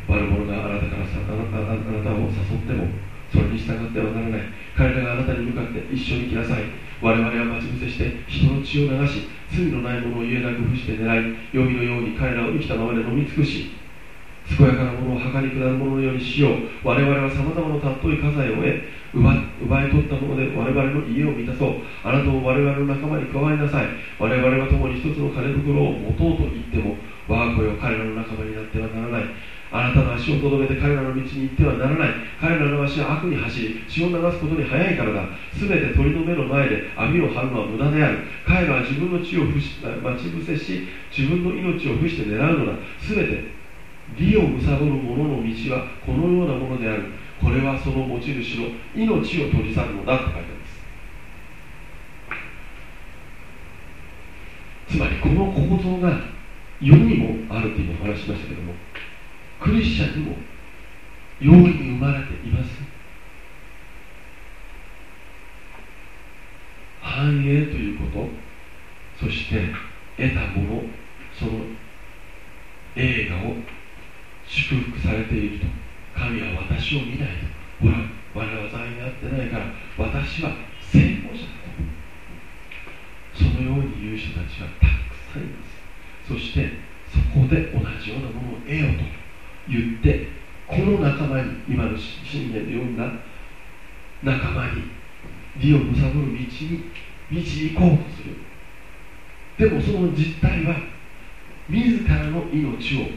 悪者があなたからさあなたあなたを誘ってもそれに従ってはならない。彼らがあなたに向かって一緒に来なさい。我々は待ち伏せして人の血を流し罪のないものを言えなく伏して狙い黄泉のように彼らを生きたままで飲み尽くし健やかなものを墓に下るもののようにしよう。我々はさまざまな尊い家財を得奪奪い取ったもので我々の家を満たそう。あなたも我々の仲間に加えなさい。我々は共に一つの金袋を持とうと言っても我が子よ彼らの仲間になってはならない。あなたの足をとどめて彼らの道に行ってはならない。彼らの足は悪に走り血を流すことに早いからだ。全て鳥の目の前で網を張るのは無駄である。彼らは自分の血を待ち伏せし自分の命を伏して狙うのだ。全て利を貪る者の道はこのようなものである。これはその持ち主の命を取り去るのだと書いてあります。つまりこの構造が世にもあるというお話しましたけどもクリスチャンにも容易に生まれています。繁栄ということそして得たものその映画を祝福されていると神は私を見ないとほら我々は罪にあってないから私は成功者だとそのように言う人たちはたくさんいますそしてそこで同じようなものを得ようと言ってこの仲間に今の信玄で読んだ仲間に利を貪る。道に導こうとする。でもその実態は自らの命を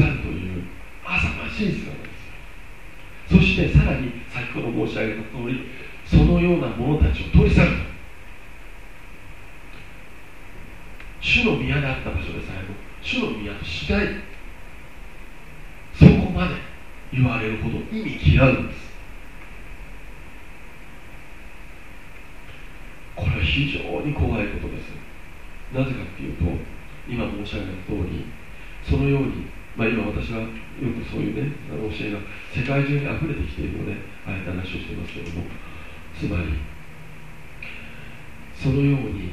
取り去る。という浅ましい姿ですそしてさらに先ほど申し上げた通りそのような者たちを取り去る。主の宮であった場所でさえも主の宮としないそこまで言われる。ほど意味嫌うんですこれは非常に怖いことですなぜかっていうと今申し上げた通りそのように、まあ、今私はよくそういうね教えが世界中に溢れてきているのでああいった話をしていますけれども。つまりそのように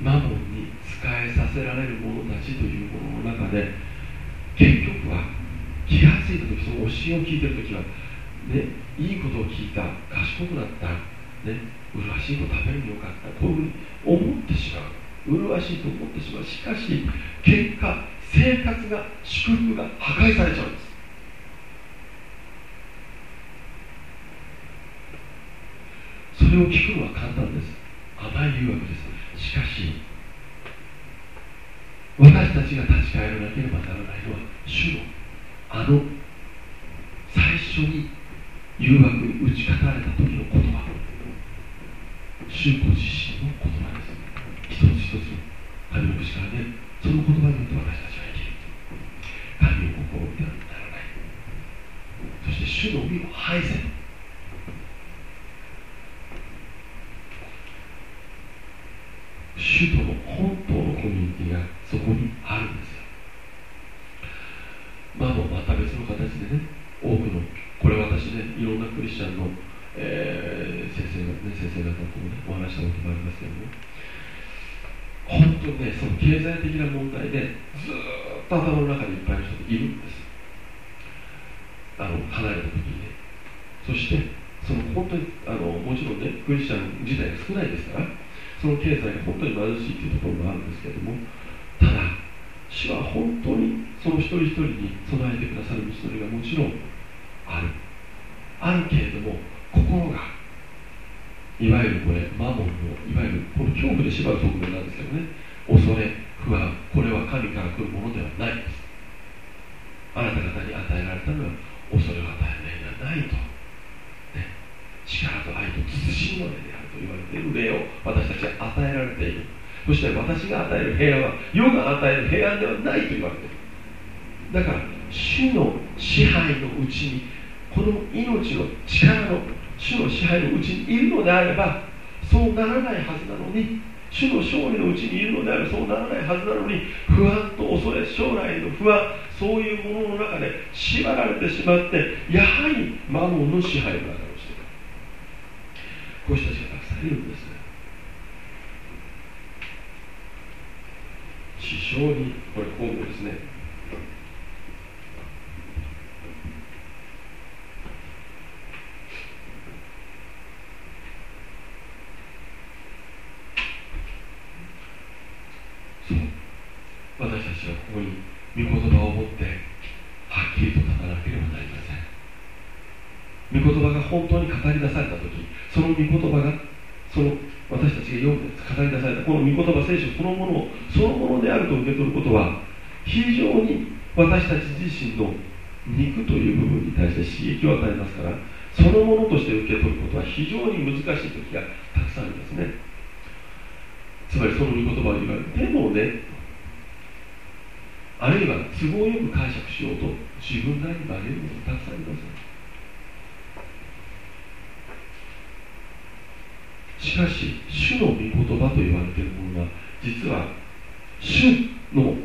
マモンに仕えさせられる者たちというものの中で結局は気が付いた時その教えを聞いてる時はねいいことを聞いた賢くなったね麗しいと食べるによかったこういうふうに思ってしまう。麗しいと思ってしまう。しかし結果生活が祝福が破壊されちゃうんです。それを聞くのは簡単です。甘い誘惑です。しかし私たちが立ち返らなければならないのは主のあの最初に誘惑に打ち勝たれた時の言葉。主ご自身の言葉です。一つ一つ神の口からねその言葉によって私たち神を心ではならないそして主の身を拝せ主との本当のコミュニティがそこにあるんですよ。まあもうまた別の形でね多くのこれ私ねいろんなクリスチャンのえー、先生がね先生方ともねお話したこともありますけども本当にねその経済的な問題でずっと頭の中にいっぱいの人がいるんです。あの離れた時にね。そしてその本当にあのもちろんねクリスチャン自体が少ないですからその経済が本当に貧しいというところもあるんですけれどもただ主は本当にその一人一人に備えてくださる道のりがもちろんある。あるけれども心がいわゆるこれマモンのいわゆるこの恐怖で縛る側面なんですけどね。恐れ不安これは神から来るものではないです。あなた方に与えられたのは恐れを与えないのはないと、ね、力と愛と慎みのであると言われている霊を私たちは与えられている。そして私が与える平安は世が与える平安ではないと言われている。だから主の支配のうちにこの命の力の主の支配のうちにいるのであればそうならないはずなのに主の勝利のうちにいるのであればそうならないはずなのに不安と恐れ将来の不安そういうものの中で縛られてしまってやはりマモンの支配の中をしている。こういう人たちがたくさんいるんです。非常にこれ今後ですね私たちはここに御言葉を持ってはっきりと語らなければなりません御言葉が本当に語り出された時その御言葉がその私たちが読んで語り出されたこの御言葉聖書そのものをそのものであると受け取ることは非常に私たち自身の肉という部分に対して刺激を与えますからそのものとして受け取ることは非常に難しい時がたくさんありますね。つまりその御言葉を言われるでもねあるいは都合よく解釈しようと自分なりに曲げることたくさんありますしかし主の御言葉と言われているものは実は主の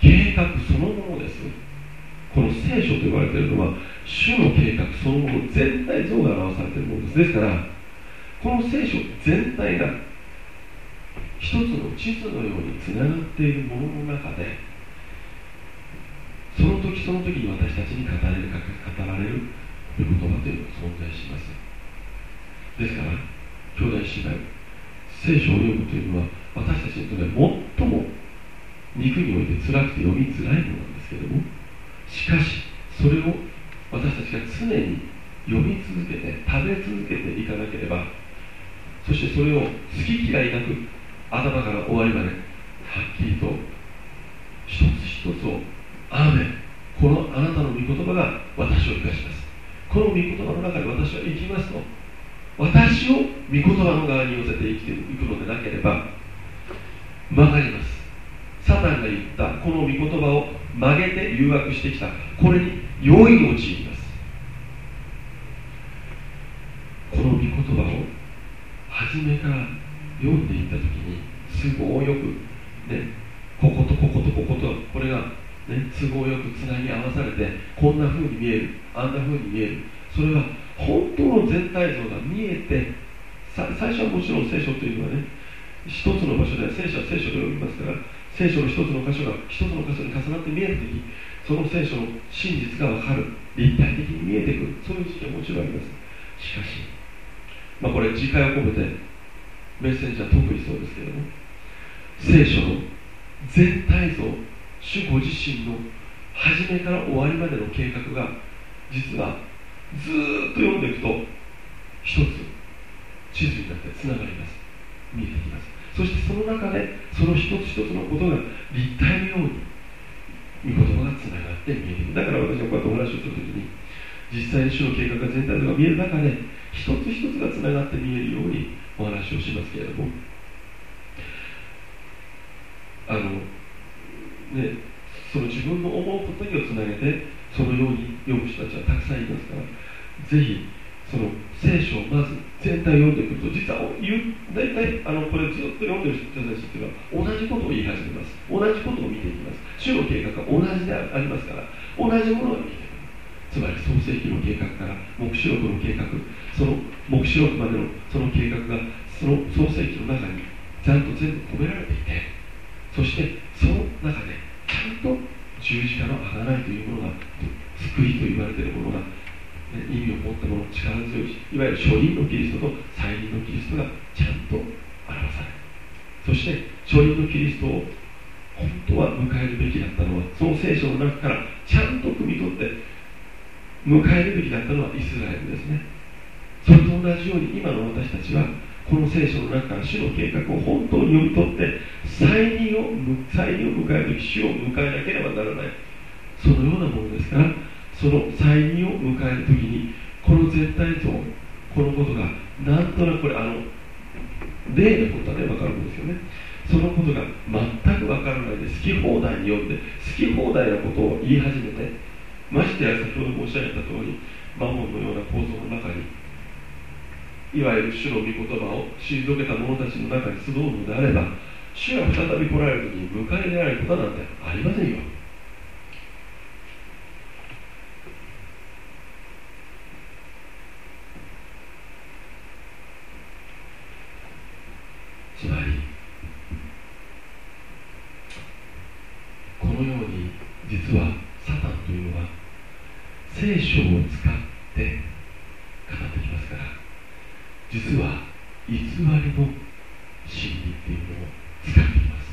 計画そのものです。この聖書と言われているのは主の計画そのもの全体像が表されているものです。ですからこの聖書全体が一つの地図のようにつながっているものの中でその時その時に私たちに語れる語られる御言葉というのが存在します。ですから兄弟姉妹聖書を読むというのは私たちにとって最も肉において辛くて読みづらいものなんですけどもしかしそれを私たちが常に読み続けて食べ続けていかなければそしてそれを好き嫌いなく頭から終わりまではっきりと一つ一つをアーメンこのあなたの御言葉が私を生かします。この御言葉の中で私は生きますと私を御言葉の側に寄せて生きていくのでなければ曲がります。サタンが言ったこの御言葉を曲げて誘惑してきた。これに容易に陥ります。この御言葉を初めから読んでいった時に都合よくねこことこことこことこれが、ね、都合よくつなぎ合わされてこんな風に見えるあんな風に見える。それは本当の全体像が見えて最初はもちろん聖書というのはね一つの場所で聖書は聖書で読みますから聖書の一つの箇所が一つの箇所に重なって見える時その聖書の真実が分かる立体的に見えてくるそういう時期はもちろんあります。しかしまあ、これ自戒を込めてメッセンジャー特にそうですけども聖書の全体像主ご自身の初めから終わりまでの計画が実はずっと読んでいくと一つ地図になってつながります。見えてきます。そしてその中でその一つ一つのことが立体のように御言葉がつながって見えてくる。だから私はこうやってお話をするときに実際に主の計画が全体像が見える中で一つ一つがつながって見えるようにお話をしますけれどもあのねその自分の思うことにをつなげてそのように読む人たちはたくさんいますからぜひその聖書をまず全体読んでくると実は大体あのこれずっと読んでる人たちっていうのは同じことを言い始めます。同じことを見ていきます。主の計画が同じでありますから同じものを見てつまり創世記の計画から黙示録の計画。その黙示録までのその計画がその創世記の中にちゃんと全部込められていてそしてその中でちゃんと十字架の贖いというものが救いと言われているものが意味を持ったもの力強いしいわゆる初任のキリストと再任のキリストがちゃんと表されそして初任のキリストを本当は迎えるべきだったのはその聖書の中からちゃんと汲み取って迎えるべきだったのはイスラエルですね。それと同じように今の私たちはこの聖書の中から主の計画を本当に読み取って再任を再任を迎える時主を迎えなければならない。そのようなものですからその再任を迎える時にこの全体像このことがなんとなくこれあの例のことはね分かるんですよね。そのことが全く分からないで好き放題に読んで好き放題なことを言い始めてましてや先ほど申し上げた通りマモンのような構造の中にいわゆる主の御言葉を退けた者たちの中に集うのであれば主が再び来られる時に迎えられることなんてありませんよつまりここのように実はサタンというのは聖書を使って語ってきますから実は偽りの真理っていうのを使ってきます。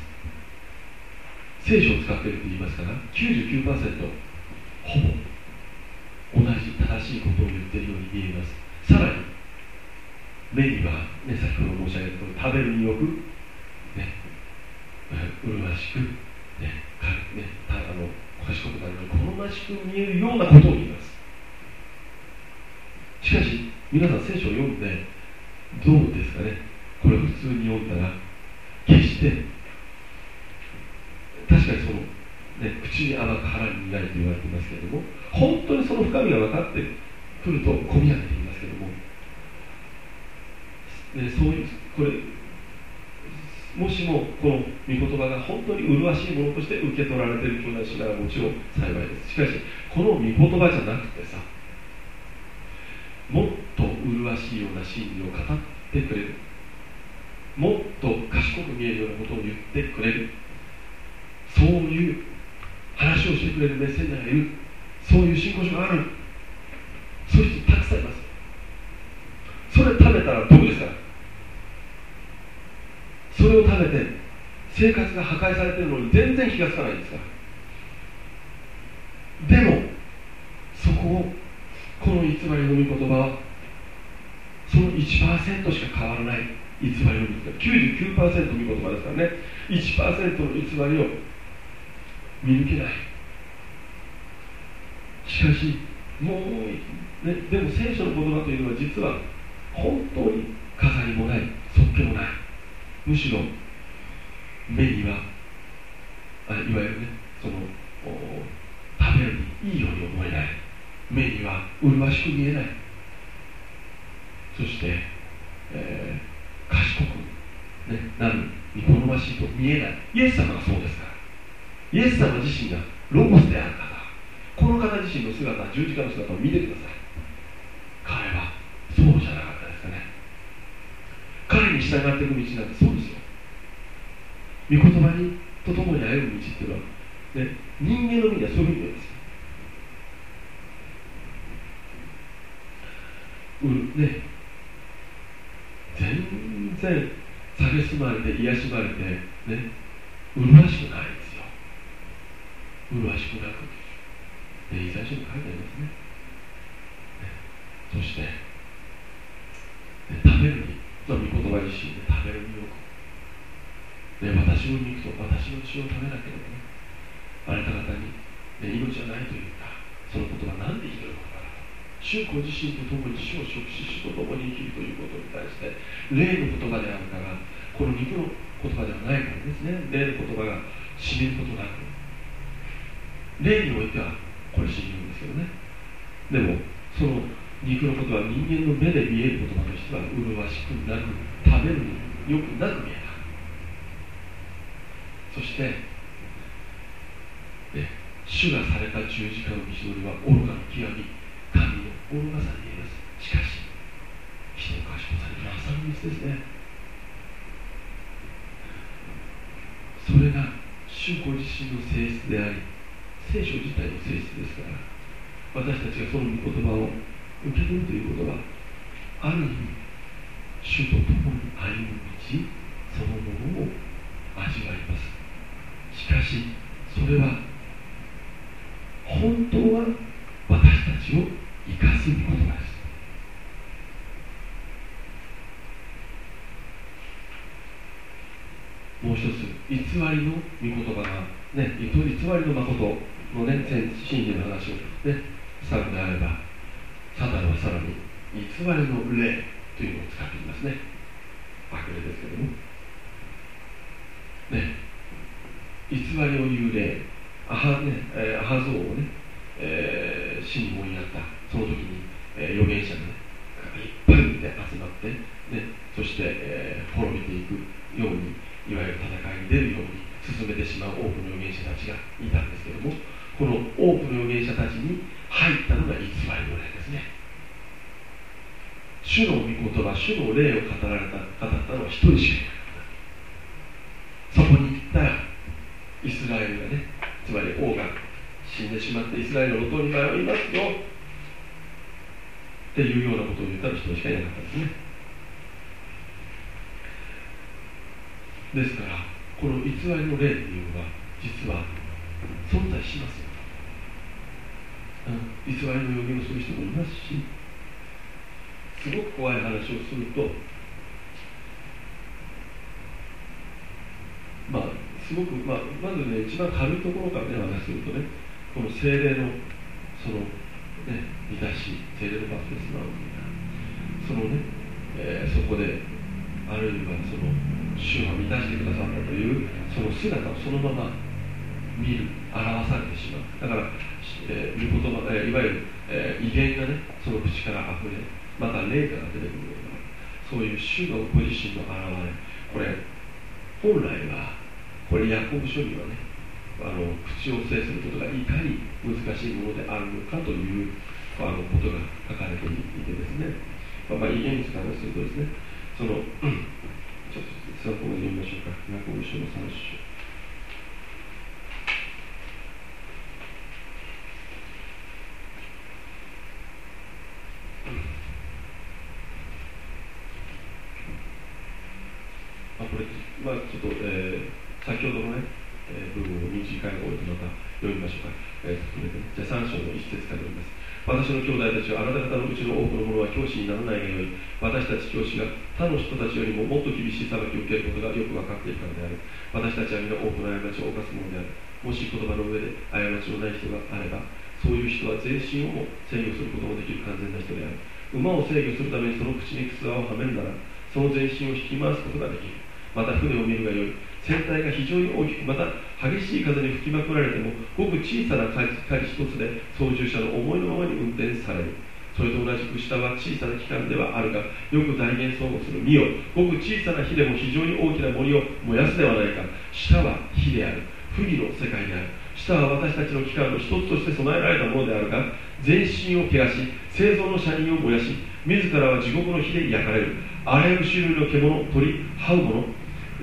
聖書を使っていると言いますから99%ほぼ同じ正しいことを言っているように見えます。さらに目には、ね、先ほど申し上げたとおり食べるによく、ね、麗しく、ねね、あの賢くなる好ましく見えるようなことを言います。しかし皆さん聖書を読んでどうですかね？これ普通に読んだら決して確かにその、ね、口に甘く腹に苦いと言われていますけれども本当にその深みが分かってくると込み上げていますけれども、ね、そういうこれもしもこの御言葉が本当に麗しいものとして受け取られている兄弟姉妹はもちろん幸いです。しかしこの御言葉じゃなくてさもっと麗しいような真理を語ってくれる。もっと賢く見えるようなことを言ってくれる。そういう話をしてくれるメッセンジャーがいる。そういう信仰書があるそういう人たくさんいますそれ食べたらどうですかそれを食べて生活が破壊されてるのに全然気がつかないんですから。でもそこをこの偽りの御言葉はその1%しか変わらない偽りの御言葉。99%の御言葉ですからね。1%の偽りを見抜けない。しかしもう、ね、でも聖書の言葉というのは実は本当に飾りもないそっけもない。むしろ目にはあいわゆるねその食べるにいいように思えない。目には麗しく見えない。そして、えー、賢く、ね、なるに好ましいと見えない。イエス様がそうですから。イエス様自身がロゴスである方この方自身の姿十字架の姿を見てください。彼はそうじゃなかったですかね。彼に従っていく道なんてそう御言葉にと共に歩む道っていうのは、ね、人間の意味はそういう意味ですうんね。全然蔑まれて癒しまれてね。麗しくないですよ。麗しくなくね、イザヤ書に書いてありますね。ね。そして、ね、食べるに、まあ、御言葉自身で食べるによく、ね、私の肉と私の血を食べなければね、あなた方に、ね、命はないというか、その言葉なんで生きることか主ご自身と共に主を食し、主と共に生きるということに対して、霊の言葉であるから、この肉の言葉ではないからですね、霊の言葉が染みることなく、霊においてはこれ信じるんですけどね。でもその肉のことは人間の目で見える言葉としては麗しくなく食べるによくなく見えたそして、ね、主がされた十字架の道のりは愚かの極み神の愚かさに見えます。しかし人の賢さにまさに道ですね。それが主ご自身の性質であり聖書自体の性質ですから私たちがその御言葉を受け取るということはある意味主と共に歩む道そのものを味わいます。しかしそれは本当は私たちを生かす御言葉ですもう一つ偽りの御言葉がね偽りの誠のね真理の話をねしたのであればサタンはさらに偽りの霊というのを使っていますね。悪霊ですけども。ね。偽りを言う霊。アハ,、ねえー、アハゾウをね、えー、死に追いやった。その時に、えー、預言者がねいっぱいで集まって、ね、そして、えー、滅びていくようにいわゆる戦いに出るように進めてしまう多くの預言者たちがいたんですけどもこの多くの預言者たちに入ったのが偽りの霊ですね。主の御言葉主の霊を語られた語ったのは一人しかいなかったそこに行ったらイスラエルがねつまり王が死んでしまってイスラエルの路頭に迷いますよっていうようなことを言ったら一人しかいなかったですねですからこの偽りの霊っていうのは実は存在しますよ、うん、偽りの予言をする人もいますしすごく怖い話をするとまあすごく、まあ、まずね一番軽いところからね話するとねこの精霊のそのね満たし精霊のバプテスマを受けた。そのね、えー、そこであるいはその主が満たしてくださったというその姿をそのまま見る表されてしまう。だから、えー、言葉、えー、いわゆる、えー、威厳がねその口からあふれまた霊から出てくるようなそういう主のご自身の現れ。これ本来はこれヤコブ書にはねあの口を制することがいかに難しいものであるのかというあのことが書かれていてですね、まあ、まあ、威厳について話するとですねその、ちょっと参考に読みましょうかヤコブ書の3章まあ、ちょっと、えー、先ほどのね、えー、部分を短いのを置いてまた読みましょうか。えー、ね、じゃあ3章の一節から読みます。私の兄弟たちはあなた方のうちの多くの者は教師にならないがよい私たち教師が他の人たちよりももっと厳しい裁きを受けることがよく分かっているからである私たちは皆多くの過ちを犯すものである。もし言葉の上で過ちのない人があればそういう人は全身をも制御することもできる完全な人である。馬を制御するためにその口にくす輪をはめるならその全身を引き回すことができる。また船を見るがよい。船体が非常に大きくまた激しい風に吹きまくられてもごく小さな舵一つで操縦者の思いのままに運転される。それと同じく下は小さな器官ではあるがよく大言相互する身をごく小さな火でも非常に大きな森を燃やすではないか。下は火である。不義の世界である。下は私たちの機関の一つとして備えられたものであるが全身を汚し製造の車輪を燃やし自らは地獄の火で焼かれる。あらゆる種類の獣鳥這う者。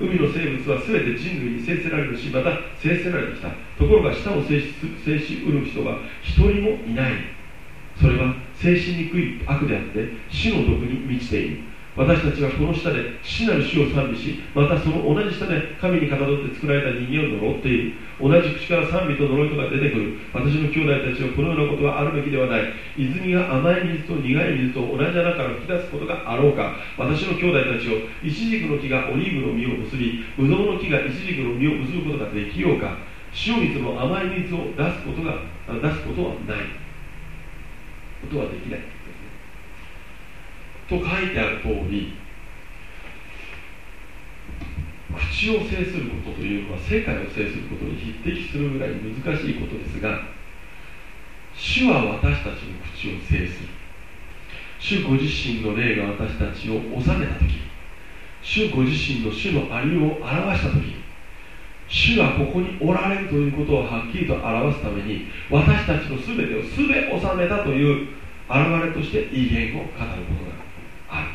海の生物は全て人類に制せられるしまた制せられてきた。ところが舌を制し制しうる人は一人もいない。それは精神にくい悪であって死の毒に満ちている。私たちはこの下で父なる死を賛美しまたその同じ下で神にかたどって作られた人間を呪っている。同じ口から賛美と呪いとが出てくる。私の兄弟たちはこのようなことはあるべきではない。泉が甘い水と苦い水と同じ穴から吹き出すことがあろうか。私の兄弟たちをイチジクの木がオリーブの実を結びブドウの木がイチジクの実を結ぶことができようか。塩水の甘い水を出すことが出すことはない。ことはできない。と書いてある通り口を制することというのは世界を制することに匹敵するぐらい難しいことですが主は私たちの口を制する。主ご自身の霊が私たちを治めた時主ご自身の主のありを表した時主がここにおられるということをはっきりと表すために私たちの全てを全収めたという現れとして威厳を語ることがある。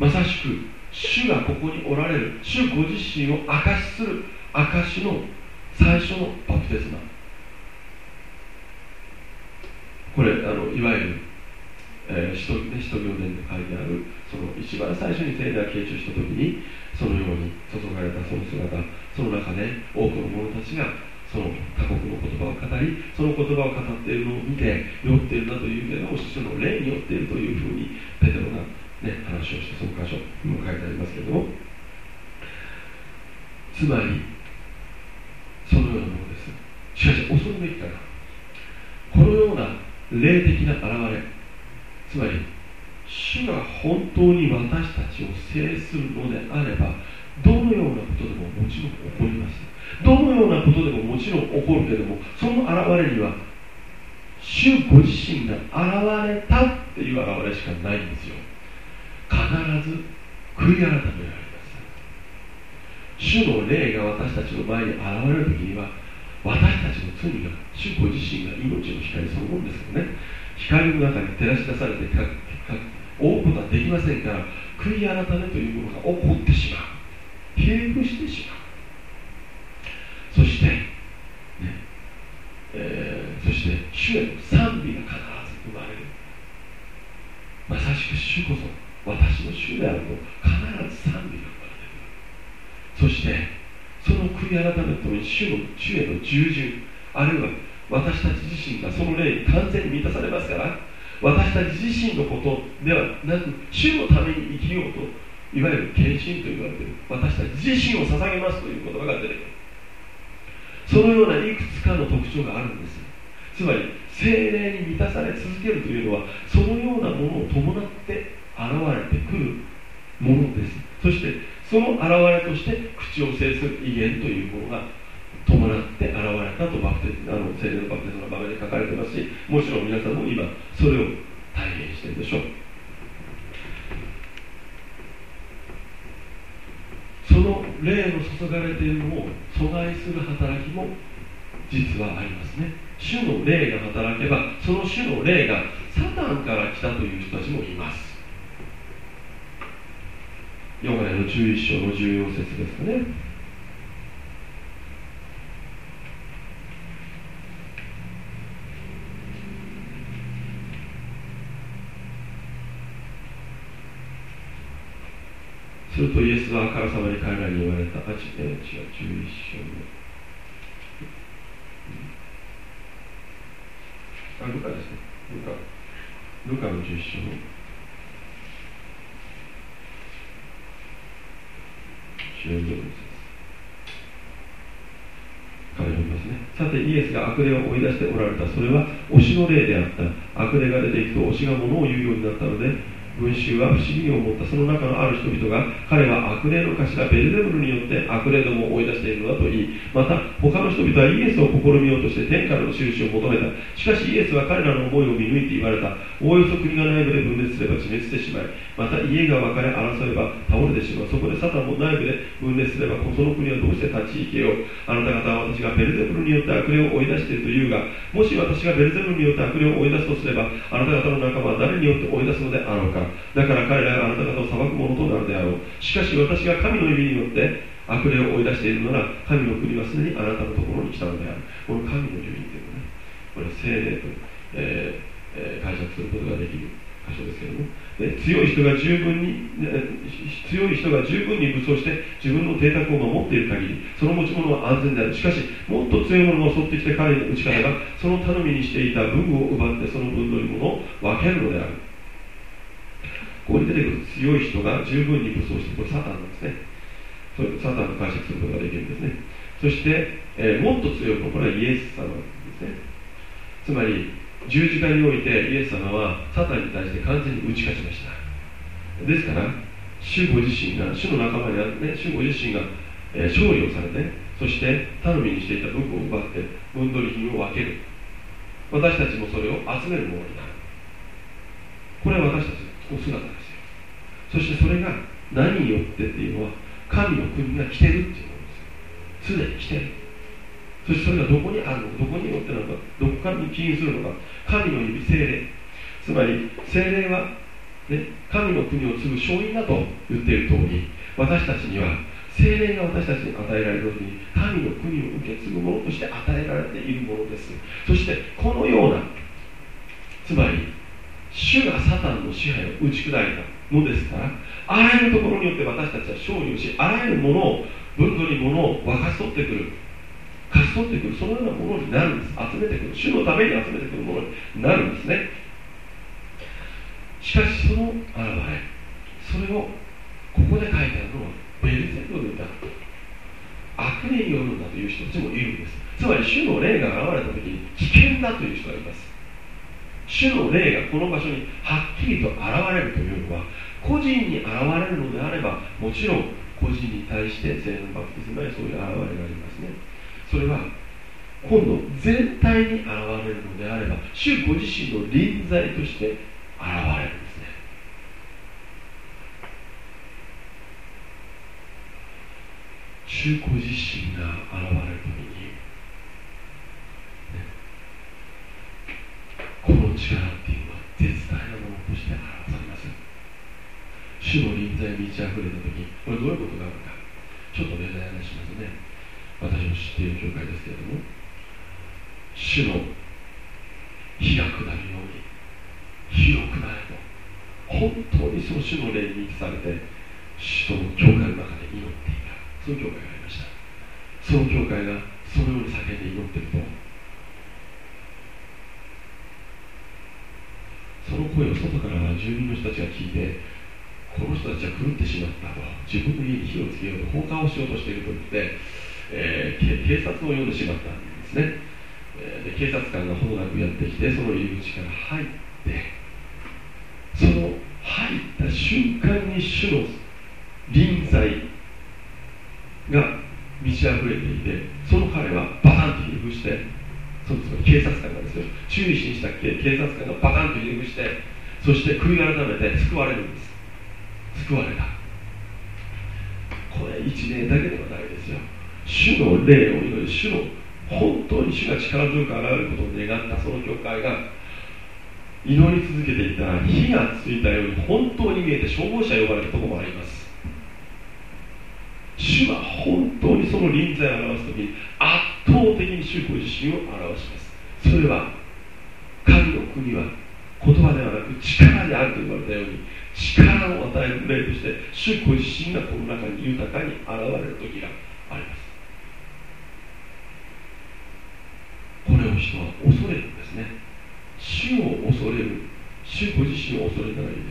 まさしく主がここにおられる主ご自身を証しする証しの最初のバプテスマ。これあのいわゆる、えー、使徒、行伝で書いてあるその一番最初に聖霊が傾注した時にそのように注がれたその姿。その中で多くの者たちがその他国の言葉を語りその言葉を語っているのを見て酔っているなというけど主の霊によっているというふうにペテロが、ね、話をしてその箇所にも書いてありますけども。つまりそのようなものです。しかし恐るべきかな。このような霊的な現れ。つまり主が本当に私たちを制するのであればどのようなことでももちろん起こります。どのようなことでももちろん起こるけれどもその現れには主ご自身が現れたっていう現れしかないんですよ。必ず悔い改められます。主の霊が私たちの前に現れる時には私たちの罪が主ご自身が命の光そのものですよね。光の中に照らし出されて覆うことはできませんから悔い改めというものが起こってしまう。平伏してしまう。そして、ねえー、そして主への賛美が必ず生まれる。まさしく主こそ私の主であると必ず賛美が生まれる。そしてその悔い改めと主の主への従順あるいは私たち自身がその霊に完全に満たされますから私たち自身のことではなく主のために生きようといわゆる献身と言われている。私たち自身を捧げますという言葉が出てくる。そのようないくつかの特徴があるんですつまり精霊に満たされ続けるというのはそのようなものを伴って現れてくるものです。そしてその現れとして口を制する威厳というものが伴って現れたとバプテあの精霊のバプテスの場面で書かれてますしもちろん皆さんも今それを体現しているでしょう。その霊の注がれているのを阻害する働きも実はありますね。主の霊が働けばその主の霊がサタンから来たという人たちもいます。ヨガネの11章の14節ですかね。するとイエスはあからさまに彼らに言われた。あ、違う、違う、11章の。あルカですねルカルカの11章の14ですから読みますねさてイエスが悪霊を追い出しておられたそれは推しの霊であった悪霊が出ていくと推しが物を言うようになったので群衆は不思議を持った。その中のある人々が彼は悪霊の頭ベルゼブルによって悪霊どもを追い出しているのだと言いまた他の人々はイエスを試みようとして天からの印を求めた。しかしイエスは彼らの思いを見抜いて言われた。おおよそ国が内部で分裂すれば自滅してしまいまた家が分かれ争えば倒れてしまう。そこでサタンも内部で分裂すればその国はどうして立ち行けよう。あなた方は私がベルゼブルによって悪霊を追い出しているというがもし私がベルゼブルによって悪霊を追い出すとすればあなた方の仲間は誰によって追い出すのであろうか。だから彼らがあなた方を裁くものとなるであろう。しかし私が神の指によって悪霊を追い出しているなら神の国はすでにあなたのところに来たのである。この神の指というのはね。これは聖霊と、えーえー、解釈することができる箇所ですけども。で強い人が十分に、強い人が十分に武装して自分の邸宅を守っている限りその持ち物は安全である。しかしもっと強い者が襲ってきて彼の打ち方がその頼みにしていた武具を奪ってその分取り物を分けるのである。ここに出てくる強い人が十分に武装してこれサタンなんですね。それサタンと解釈することができるんですね。そして、えー、もっと強いのこれはイエス様ですね。つまり十字架においてイエス様はサタンに対して完全に打ち勝ちました。ですから主ご自身が主の仲間にあって主ご自身が、えー、勝利をされてそして頼みにしていた武具を奪って分取り品を分ける。私たちもそれを集めるものになる。これは私たちの姿ですよ。そしてそれが何によってっていうのは神の国が来てるっていうすでに来てる。そしてそれがどこにあるの？かどこによってなのか？どこからに起因するのか？神の指精霊つまり精霊は、ね、神の国を継ぐ勝因だと言っている通り私たちには精霊が私たちに与えられる時に神の国を受け継ぐものとして与えられているものです。そしてこのようなつまり主がサタンの支配を打ち砕いたのですからあらゆるところによって私たちは勝利をしあらゆるものを分取りものを沸かし取ってくる勝ち取ってくるそのようなものになるんです。集めてくる主のために集めてくるものになるんですね。しかしその現れそれをここで書いてあるのはベルゼブルだ悪霊によるんだという人たちもいるんです。つまり主の霊が現れた時に危険だという人がいます。主の霊がこの場所にはっきりと現れるというのは個人に現れるのであればもちろん個人に対して聖のバプテスマにそういう現れがありますね。それは今度全体に現れるのであれば主ご自身の臨在として現れるんですね。主ご自身が現れる時に、ね、この力っていうのは絶大なものとして表されます主の臨在に満ち溢れた時これどういうことがあるかちょっと例題話しますね私の知っている教会ですけれども主の火が下るように火を下れと本当にその主の霊に満たされて主との教会の中で祈っていた。そういう教会がありました。その教会がそのように叫んで祈っているとその声を外から住民の人たちが聞いて狂ってしまったと自分の家に火をつけようと放火をしようとしていると言ってえー、警察を呼んでしまったんですね、えー、で警察官がほどなくやってきてその入り口から入ってその入った瞬間に主の臨在が満ち溢れていてその彼はバタンと入りしてそうです警察官がですよ注意しにしたっけ警察官がバタンと入りしてそして悔い改めて救われるんです。救われた。これ一例だけではないですよ。主の霊を祈り主の本当に主が力強く現れることを願ったその教会が祈り続けていたら火がついたように本当に見えて消防車呼ばれたところもあります。主は本当にその臨在を表す時に圧倒的に主ご自身を表します。それは神の国は言葉ではなく力であると言われたように力を与える霊として主ご自身がこの中に豊かに現れる時があります。これを人は恐れるんですね。主を恐れる主ご自身を恐れならいいで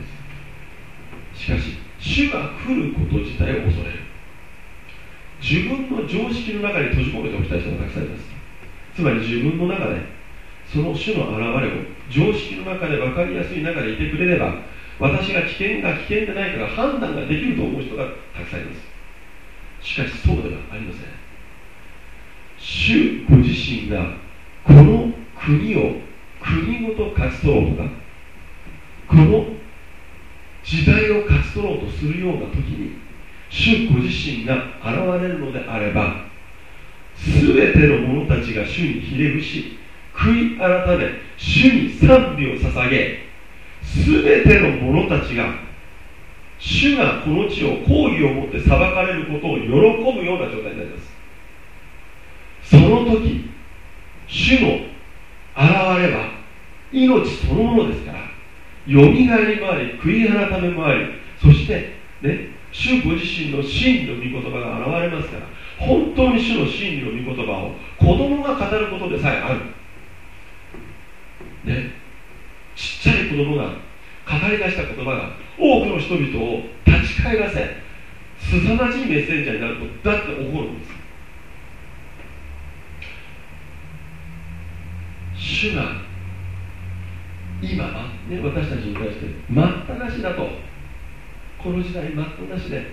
す。しかし主が来ること自体を恐れる。自分の常識の中に閉じ込めておきたい人がたくさんいます。つまり自分の中でその主の現れを常識の中で分かりやすい中でいてくれれば私が危険が危険でないかが判断ができると思う人がたくさんいます。しかしそうではありません。主ご自身がこの国を国ごと勝ち取ろうとかこの時代を勝ち取ろうとするような時に主ご自身が現れるのであれば全ての者たちが主にひれ伏し悔い改め主に賛美を捧げ全ての者たちが主がこの地を抗議を持って裁かれることを喜ぶような状態になります。その時主の現れは命そのものですからよみがえりもあり悔い改めもありそしてね主ご自身の真理の御言葉が現れますから本当に主の真理の御言葉を子供が語ることでさえある。ねちっちゃい子供が語り出した言葉が多くの人々を立ち返らせ凄まじいメッセンジャーになることだって起こるんです。主が今、ね、私たちに対して待ったなしだとこの時代待ったなしで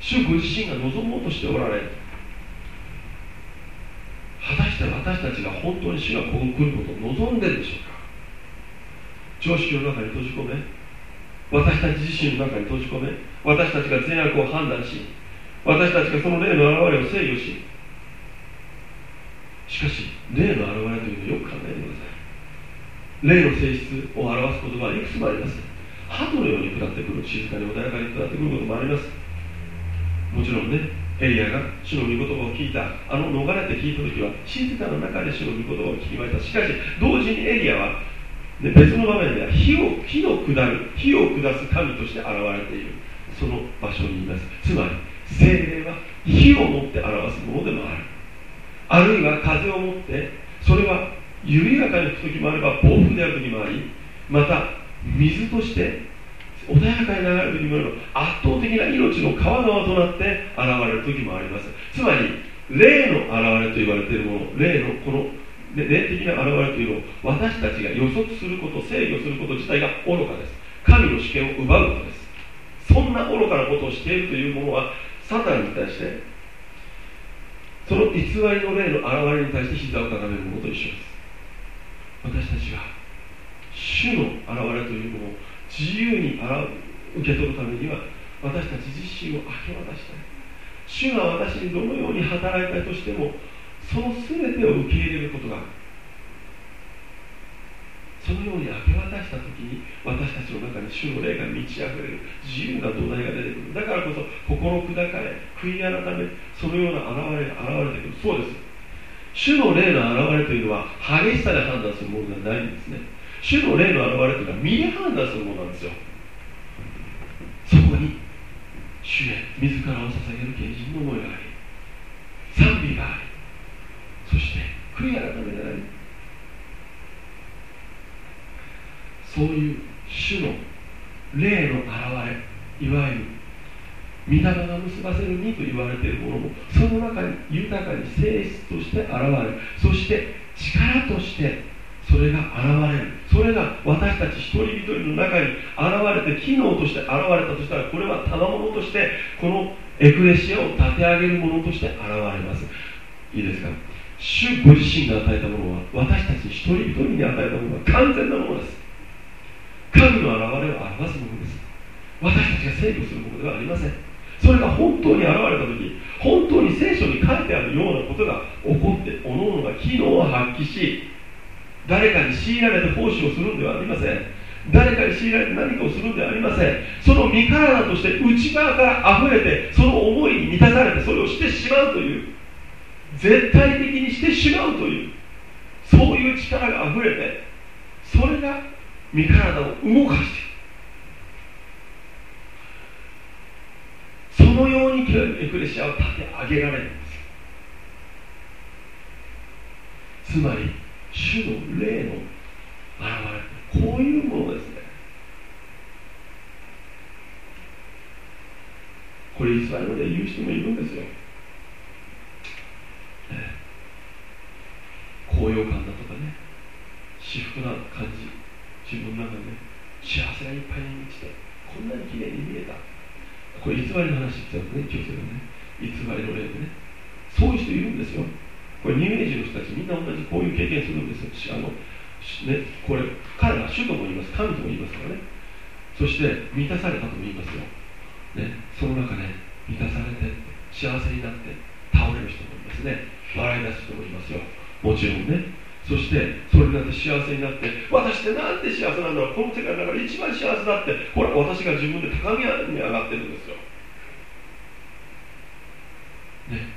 主ご自身が望もうとしておられ果たして私たちが本当に主がここに来ることを望んでるでしょうか？常識の中に閉じ込め私たち自身の中に閉じ込め私たちが善悪を判断し私たちがその霊の現れを制御ししかし霊の現れというのをよく考えてください。霊の性質を表す言葉はいくつもあります。鳩のように下ってくる静かに穏やかに下ってくることもあります。もちろんねエリアが主の御言葉を聞いたあの逃れて聞いた時は静かな中で主の御言葉を聞きました。しかし同時にエリアはで別の場面では火を火の下る火を下す神として現れている。その場所にいます。つまり精霊は火をもって表すものでもある。あるいは風をもってそれは緩やかに吹く時もあれば暴風である時もありまた水として穏やかに流れる時もあれば圧倒的な命の川川となって現れる時もあります。つまり霊の現れと言われているもの霊のこので霊的な現れというのを私たちが予測すること制御すること自体が愚かです。神の主権を奪うことです。そんな愚かなことをしているというものはサタンに対してその偽りの霊の現れに対して膝をかがめるものと一緒です。私たちは主の現れというものを自由に受け取るためには私たち自身を明け渡したい。主が私にどのように働いたとしてもその全てを受け入れることがそのように明け渡した時に私たちの中に主の霊が満ち溢れる。自由な土台が出てくる。だからこそ心砕かれ悔い改めそのような現れが現れてくる。そうです。主の霊の現れというのは激しさで判断するものではないんですね。主の霊の現れというのは身で判断するものなんですよ。そこに主へ自らを捧げる献身の思いがあり賛美がありそして悔い改めがありそういう主の霊の現れいわゆる御霊が結ばせる実と言われているものもその中に豊かに性質として現れそして力としてそれが現れる。それが私たち一人一人の中に現れて機能として現れたとしたらこれは賜物としてこのエクレシアを立て上げるものとして現れます。いいですか？主ご自身が与えたものは私たち一人一人に与えたものは完全なものです。神の現れを表すものです。私たちが制御するものではありません。それが本当に現れた時本当に聖書に書いてあるようなことが起こって各々が機能を発揮し誰かに強いられて奉仕をするんではありません。誰かに強いられて何かをするんではありません。その身体として内側から溢れてその思いに満たされてそれをしてしまうという絶対的にしてしまうというそういう力が溢れてそれが身体を動かしてそのようにエクレシアを立て上げられるんです。つまり主の霊の現れこういうものですね。これイスラエルで言う人もいるんですよ、高揚感だとかね至福な感じ自分の中でね幸せがいっぱいに満ちてこんなに綺麗に見えた。これ偽りの話って言ったらね気をつけてね偽りの例でね。そういう人いるんですよ。これニューエイジの人たちみんな同じこういう経験するんですよ。あのね、これ彼ら主とも言います。神とも言いますからね。そして満たされたとも言いますよ、ね、その中で、ね、満たされて幸せになって倒れる人もいますね。笑い出す人もいますよ。もちろんね。そしてそれになって幸せになって私ってなんて幸せなんだろう。この世界の中で一番幸せだって。これは私が自分で高みに上がってるんですよ、ね、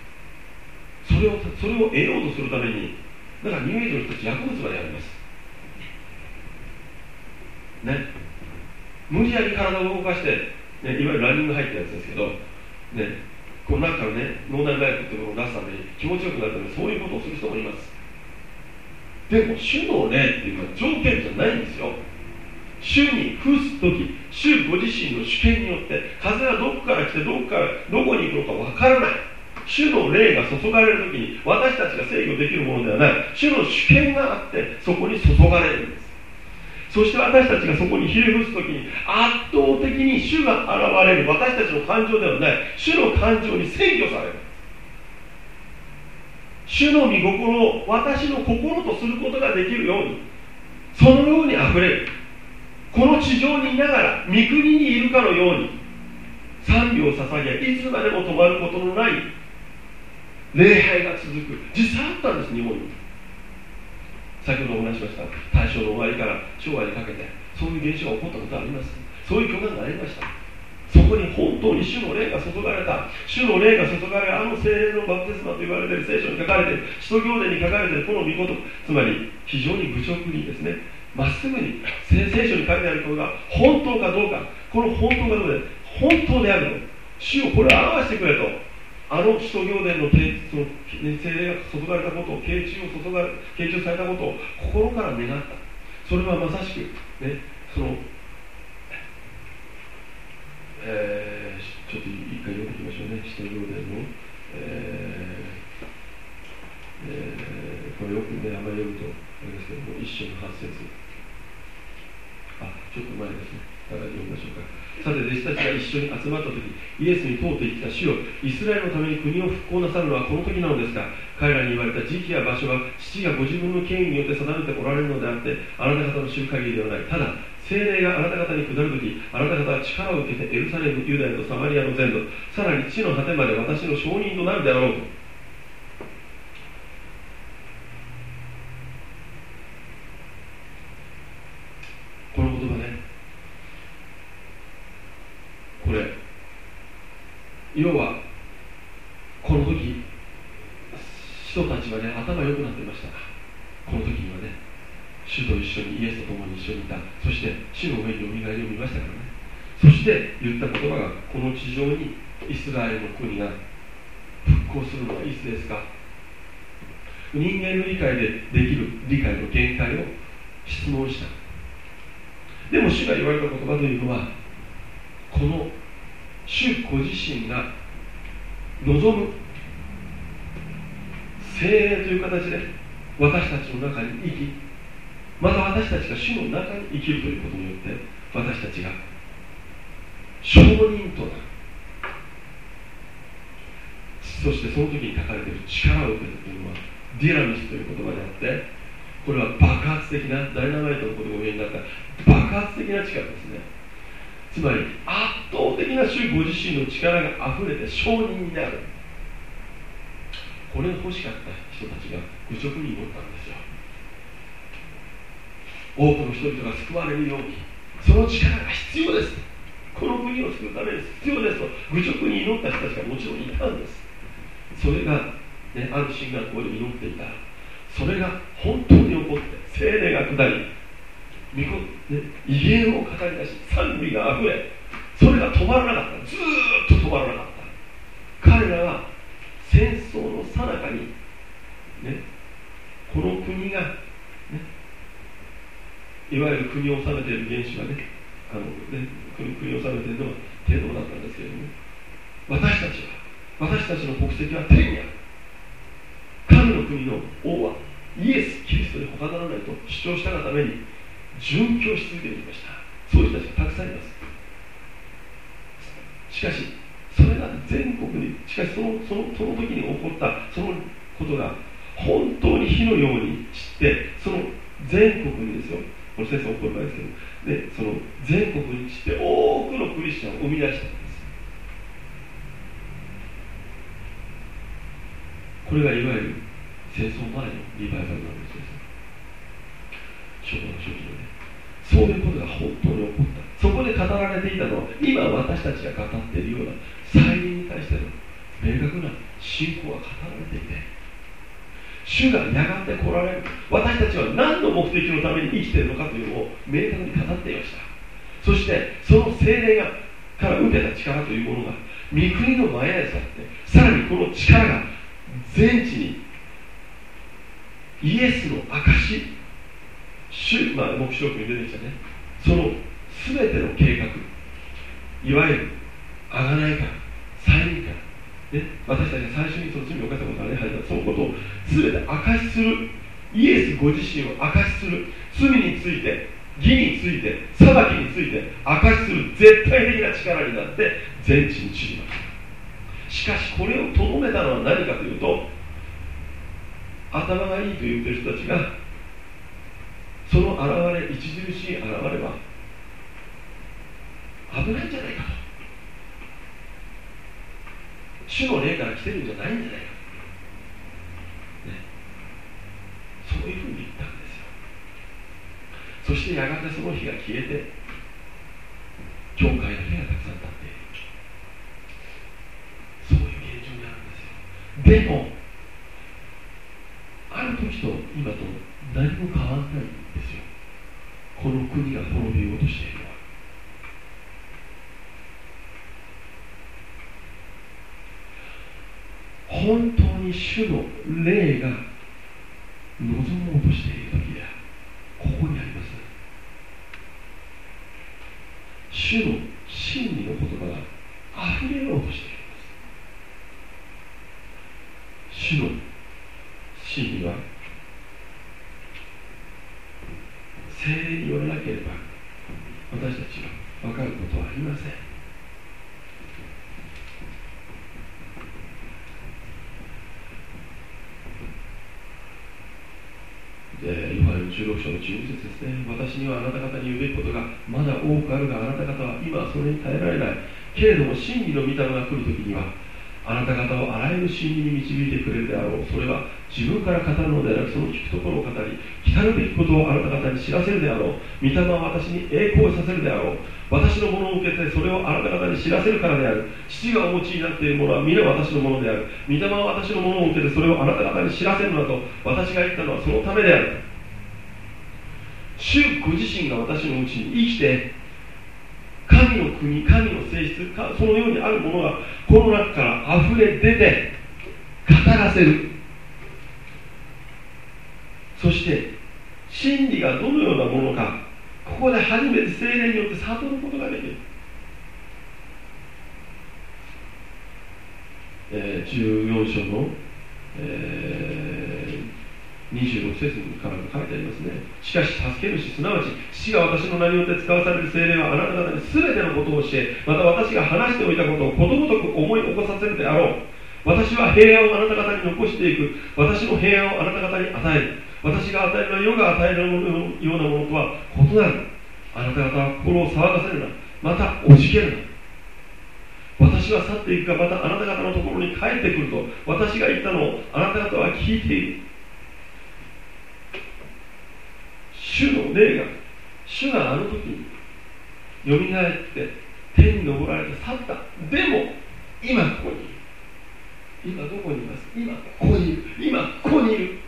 それをそれを得ようとするためにだからニューエイジの人たち薬物までやります。ね。無理やり体を動かして、ね、いわゆるランニング入ったやつですけど、ね、この中かね脳内麻薬っていうものを出すために気持ちよくなるためにそういうことをする人もいます。でも主の霊っていうのは条件じゃないんですよ。主に伏す時主ご自身の主権によって風がどこから来てどこからどこに行くのかわからない。主の霊が注がれる時に私たちが制御できるものではない。主の主権があってそこに注がれるんです。そして私たちがそこにひれ伏す時に圧倒的に主が現れる。私たちの感情ではない。主の感情に制御される。主の御心を私の心とすることができるようにそのようにあふれる。この地上にいながら御国にいるかのように賛美を捧げいつまでも止まることのない礼拝が続く。実際あったんです日本に。先ほどお話しました大正の終わりから昭和にかけてそういう現象が起こったことがありますそういう教団がありました。そこに本当に主の霊が注がれた。主の霊が注がれあの精霊のバプテスマと言われてる聖書に書かれてる使徒行伝に書かれてるこの御事。つまり非常に愚直にですねまっすぐに聖書に書いてあることが本当かどうか。この本当かどうかで本当であるの。主をこれを表してくれと。あの使徒行伝のその精霊が注がれたことを慶中を注がれ慶中されたことを心から願ったそれはまさしくねそのえー、ちょっと一回読んでいきましょうね、使徒行伝の、えーえー、これよくね、あまり読むと、あれですけども、一章の8節あ、ちょっと前ですね。読みましょうか。さて、弟子たちが一緒に集まった時、イエスに通って言った主よ、イスラエルのために国を復興なさるのはこの時なのですが、彼らに言われた時期や場所は、父がご自分の権威によって定めておられるのであって、あなた方の知る限りではない。ただ、精霊があなた方に下るとき、あなた方は力を受けてエルサレム、ユダヤとサマリアの全土、さらに地の果てまで私の証人となるであろうと。この言葉ね、これ、要は、この時、人たちはね、頭良くなってました。この時にはね。主と一緒にイエスと共に一緒にいたそして主の上によみがえりを見ましたからねそして言った言葉がこの地上にイスラエルの国が復興するのはいつですか？人間の理解でできる理解の限界を質問したでも主が言われた言葉というのはこの主ご自身が望む精霊という形で私たちの中に生きまた私たちが主の中に生きるということによって私たちが証人となるそしてその時に書かれている力を受けるというのはディラミスという言葉であってこれは爆発的なダイナマイトのことが上になった爆発的な力ですねつまり圧倒的な主ご自身の力があふれて証人になる。これが欲しかった人たちが愚直に祈ったんですよ。多くの人々が救われるようにその力が必要です。この国を救うために必要ですと愚直に祈った人たちがもちろんいたんです。それが、ね、ある進学校で祈っていた。それが本当に起こって精霊が下り御、ね、威厳を語り出し賛美があふれそれが止まらなかった。ずっと止まらなかった。彼らは戦争の最中に、ね、この国がいいわゆる国を治めている原種がねあのね国国を治めているのは天皇だったんですけれども私たちは私たちの国籍は天にある。神の国の王はイエス・キリストに他ならないと主張したがために殉教し続けてきました。そういう人たちがたくさんいます。しかしそれが全国にしかしそのそのその時に起こったそのことが本当に火のように散ってその全国にですよ。これ先生怒る場合ですけど。でその全国に散って多くのクリスチャンを生み出したんです。これがいわゆる戦争前のリバイバルなんです初期の初期のね。そういうことが本当に起こったそこで語られていたの。は今私たちが語っているような再臨に対しての明確な信仰が語られていて主がやがて来られる。私たちは何の目的のために生きている。のかというのを明確に語っていましたそしてその精霊がから受けた力というものが御国の前へ去ってさらにこの力が全地にイエスの証主、まあ、目標に出てきたね。その全ての計画いわゆる贖いから再臨か、ね、私たちが最初にその罪を犯したことがねそのことを全て証しするイエスご自身を証しする罪について義について裁きについて証しする絶対的な力になって全地に散りましたしかしこれをとどめたのは何かというと頭がいいと言ってる人たちがその現れ著しい現れは危ないんじゃないかと。主の霊から来てるんじゃないんじゃないか、ね、そういうふうに言ったんですよ。そしてやがてその日が消えて教会だけがたくさん立っている。そういう現状にあるんですよ。でもある時と今と何も変わらないんですよ。この国が滅びようとしているのは。本当に主の霊が望もうとしている時でここにあります。主の真理の言葉が溢れようとしています。主の真理は精霊によらなければ私たちは分かることはありませんヨハネの16章の12節ですね私にはあなた方に言うべきことがまだ多くあるがあなた方は今はそれに耐えられないけれども真理の御霊が来るときにはあなた方をあらゆる真理に導いてくれるであろう。それは自分から語るのではなくその聞くところを語り来たるべきことをあなた方に知らせるであろう。御霊は私に栄光させるであろう。私のものを受けてそれをあなた方に知らせるからである。父がお持ちになっているものは皆私のものである。御霊は私のものを受けてそれをあなた方に知らせるのだと私が言ったのはそのためである。主ご自身が私のうちに生きて神の国神の性質そのようにあるものがこの中から溢れ出て語らせる。そして真理がどのようなものかここで初めて精霊によって悟ることができる、えー、14章の、えー26節からも書いてありますね。しかし助け主すなわち父が私の名によって使わされる精霊はあなた方に全てのことを教えまた私が話しておいたことをことごとく思い起こさせるであろう。私は平安をあなた方に残していく。私の平安をあなた方に与える。私が与えるのは世が与えるようなものとは異なる。あなた方は心を騒がせるな。またおじけるな。私は去っていくがまたあなた方のところに帰ってくると。私が言ったのをあなた方は聞いている。主の霊が主があの時によみがえって天に昇られて去った。でも今ここにいる今どこにいます。今ここにいる今ここにいる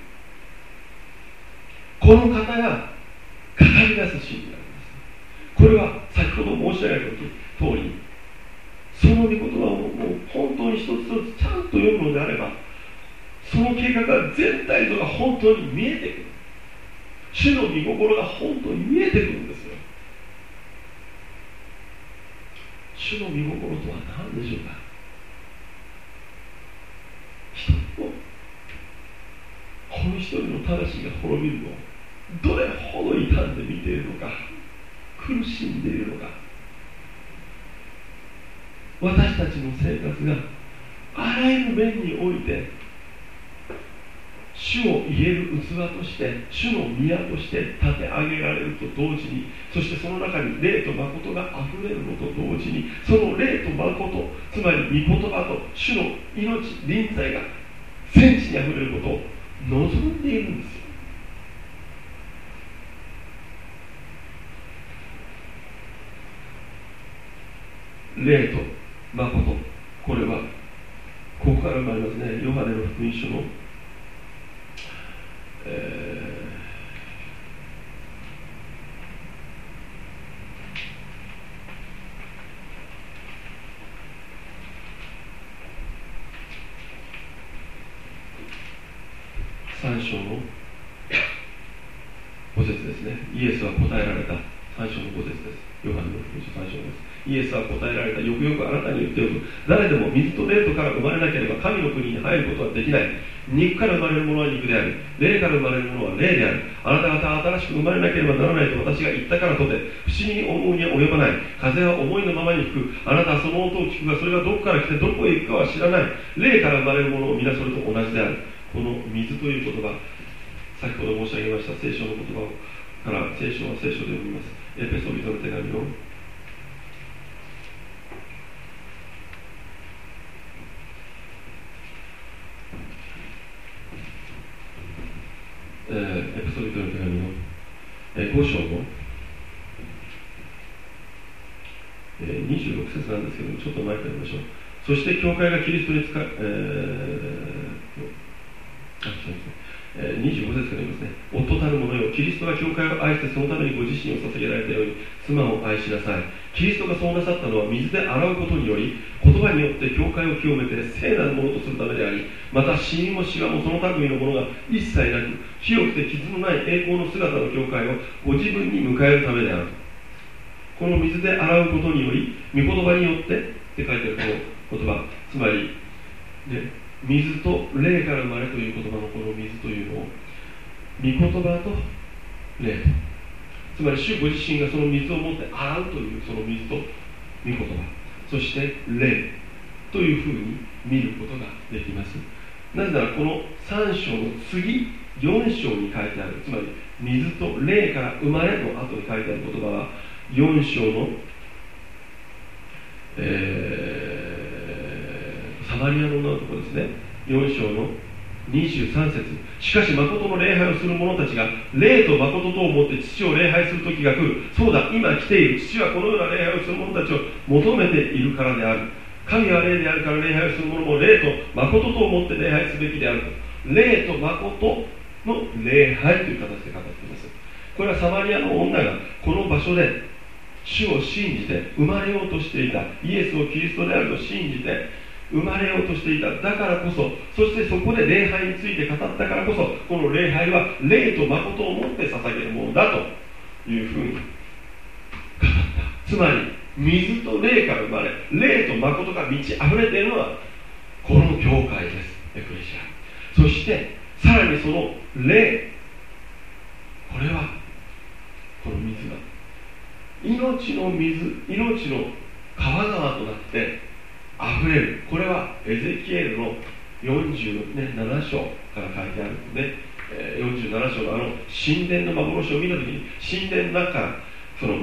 この方が語り出す真理なんです。これは先ほど申し上げた通りその御言葉をもう本当に一つ一つちゃんと読むのであればその計画が全体像が本当に見えてくる。主の御心が本当に見えてくるんですよ。主の御心とは何でしょうか。一人のこの一人の魂が滅びるのをどれほど傷んで見ているのか。苦しんでいるのか。私たちの生活があらゆる面において主を言える器として主の宮として立て上げられると同時にそしてその中に霊と誠があふれるのと同時にその霊と誠つまり御言葉と主の命臨在が戦地にあふれることを望んでいるんですよ。霊と誠これはここから生まれますね。ヨハネの福音書の、えー、3章の5節ですね。イエスは答えられた。3章の5節です。ヨハネの福音書3章です。イエスは答えられたよくよくあなたに言っておく。誰でも水と霊とから生まれなければ神の国に入ることはできない。肉から生まれるものは肉である。霊から生まれるものは霊である。あなた方は新しく生まれなければならないと私が言ったからとて不思議に思うには及ばない。風は思いのままに吹く。あなたはその音を聞くがそれがどこから来てどこへ行くかは知らない。霊から生まれるものを皆それと同じである。この水という言葉先ほど申し上げました聖書の言葉から聖書は聖書で読みます。エペソビトの手紙のえー、エピソードの手紙の、えー、5章の、えー、26節なんですけども、ちょっと前から見ましょう。そして教会がキリストに使え、えー、あ、すみません。25節から言いますね。夫たる者よキリストが教会を愛してそのためにご自身を捧げられたように妻を愛しなさい。キリストがそうなさったのは水で洗うことにより言葉によって教会を清めて聖なるものとするためでありまた死にも死がもその類のものが一切なく清くて傷のない栄光の姿の教会をご自分に迎えるためである。この水で洗うことにより御言葉によってって書いてあるこの言葉。つまり、ね、水と霊から生まれという言葉のこの水というのを御言葉と霊。とつまり主ご自身がその水を持って洗うというその水と御言葉。そして霊というふうに見ることができます。なぜならこの3章の次4章に書いてある。つまり水と霊から生まれの後に書いてある言葉は4章の、えーマリアの女のところですね。4章の23節。しかし誠の礼拝をする者たちが霊と誠と思って父を礼拝する時が来る。そうだ今来ている。父はこのような礼拝をする者たちを求めているからである。神は霊であるから礼拝をする者も霊と誠と思って礼拝すべきであると。霊と誠の礼拝という形で語っています。これはサマリアの女がこの場所で主を信じて生まれようとしていた。イエスをキリストであると信じて生まれようとしていた。だからこそそしてそこで礼拝について語ったからこそこの礼拝は霊と誠を持って捧げるものだというふうに語った。つまり水と霊から生まれ霊と誠が満ち溢れているのはこの教会です。エクレシア。そしてさらにその霊。これはこの水が命の水命の川川となって溢れる。これはエゼキエルの47章から書いてあるんで、え47章のあの神殿の幻を見た時に神殿の中からその、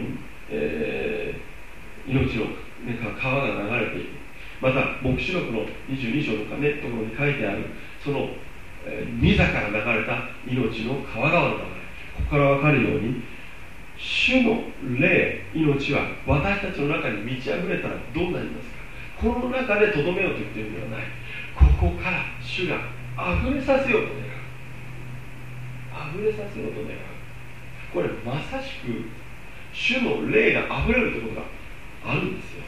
えー、命の、ね、川が流れていくまた黙示録の22章の、ね、ところに書いてあるその、えー、から流れた命の川川の流れここから分かるように主の霊命は私たちの中に満ち溢れたらどうなりますか？この中でとどめようと言ってるのではない。ここから主が溢れさせようと願う。溢れさせようと願う。これまさしく主の霊が溢れるということがあるんですよ。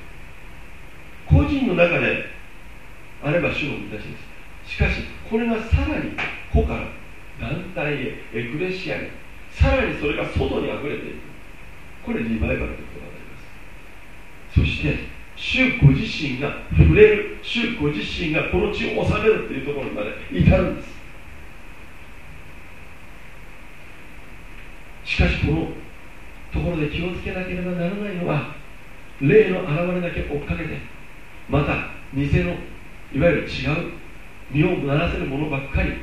個人の中であれば主の満たしです。しかしこれがさらに個から団体へエクレシアにさらにそれが外にあふれていく。これリバイバルということになります。そして主ご自身が触れる主ご自身がこの地を治めるというところまで至るんです。しかしこのところで気をつけなければならないのは霊の現れだけ追っかけてまた偽のいわゆる違う身をならせるものばっかり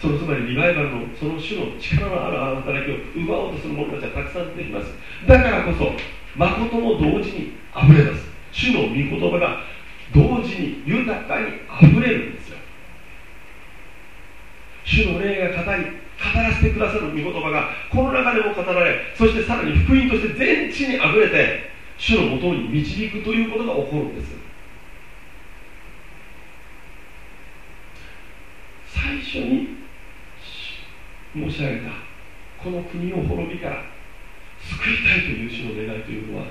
そのつまりリバイバルのその種の力のある働きを奪おうとする者たちはたくさん出てきます。だからこそ誠も同時に溢れます。主の御言葉が同時に豊かに溢れるんですよ。主の霊が語り語らせてくださる御言葉がこの中でも語られそしてさらに福音として全地に溢れて主のもとに導くということが起こるんです最初に申し上げたこの国を滅びから救いたいという主の願いというのは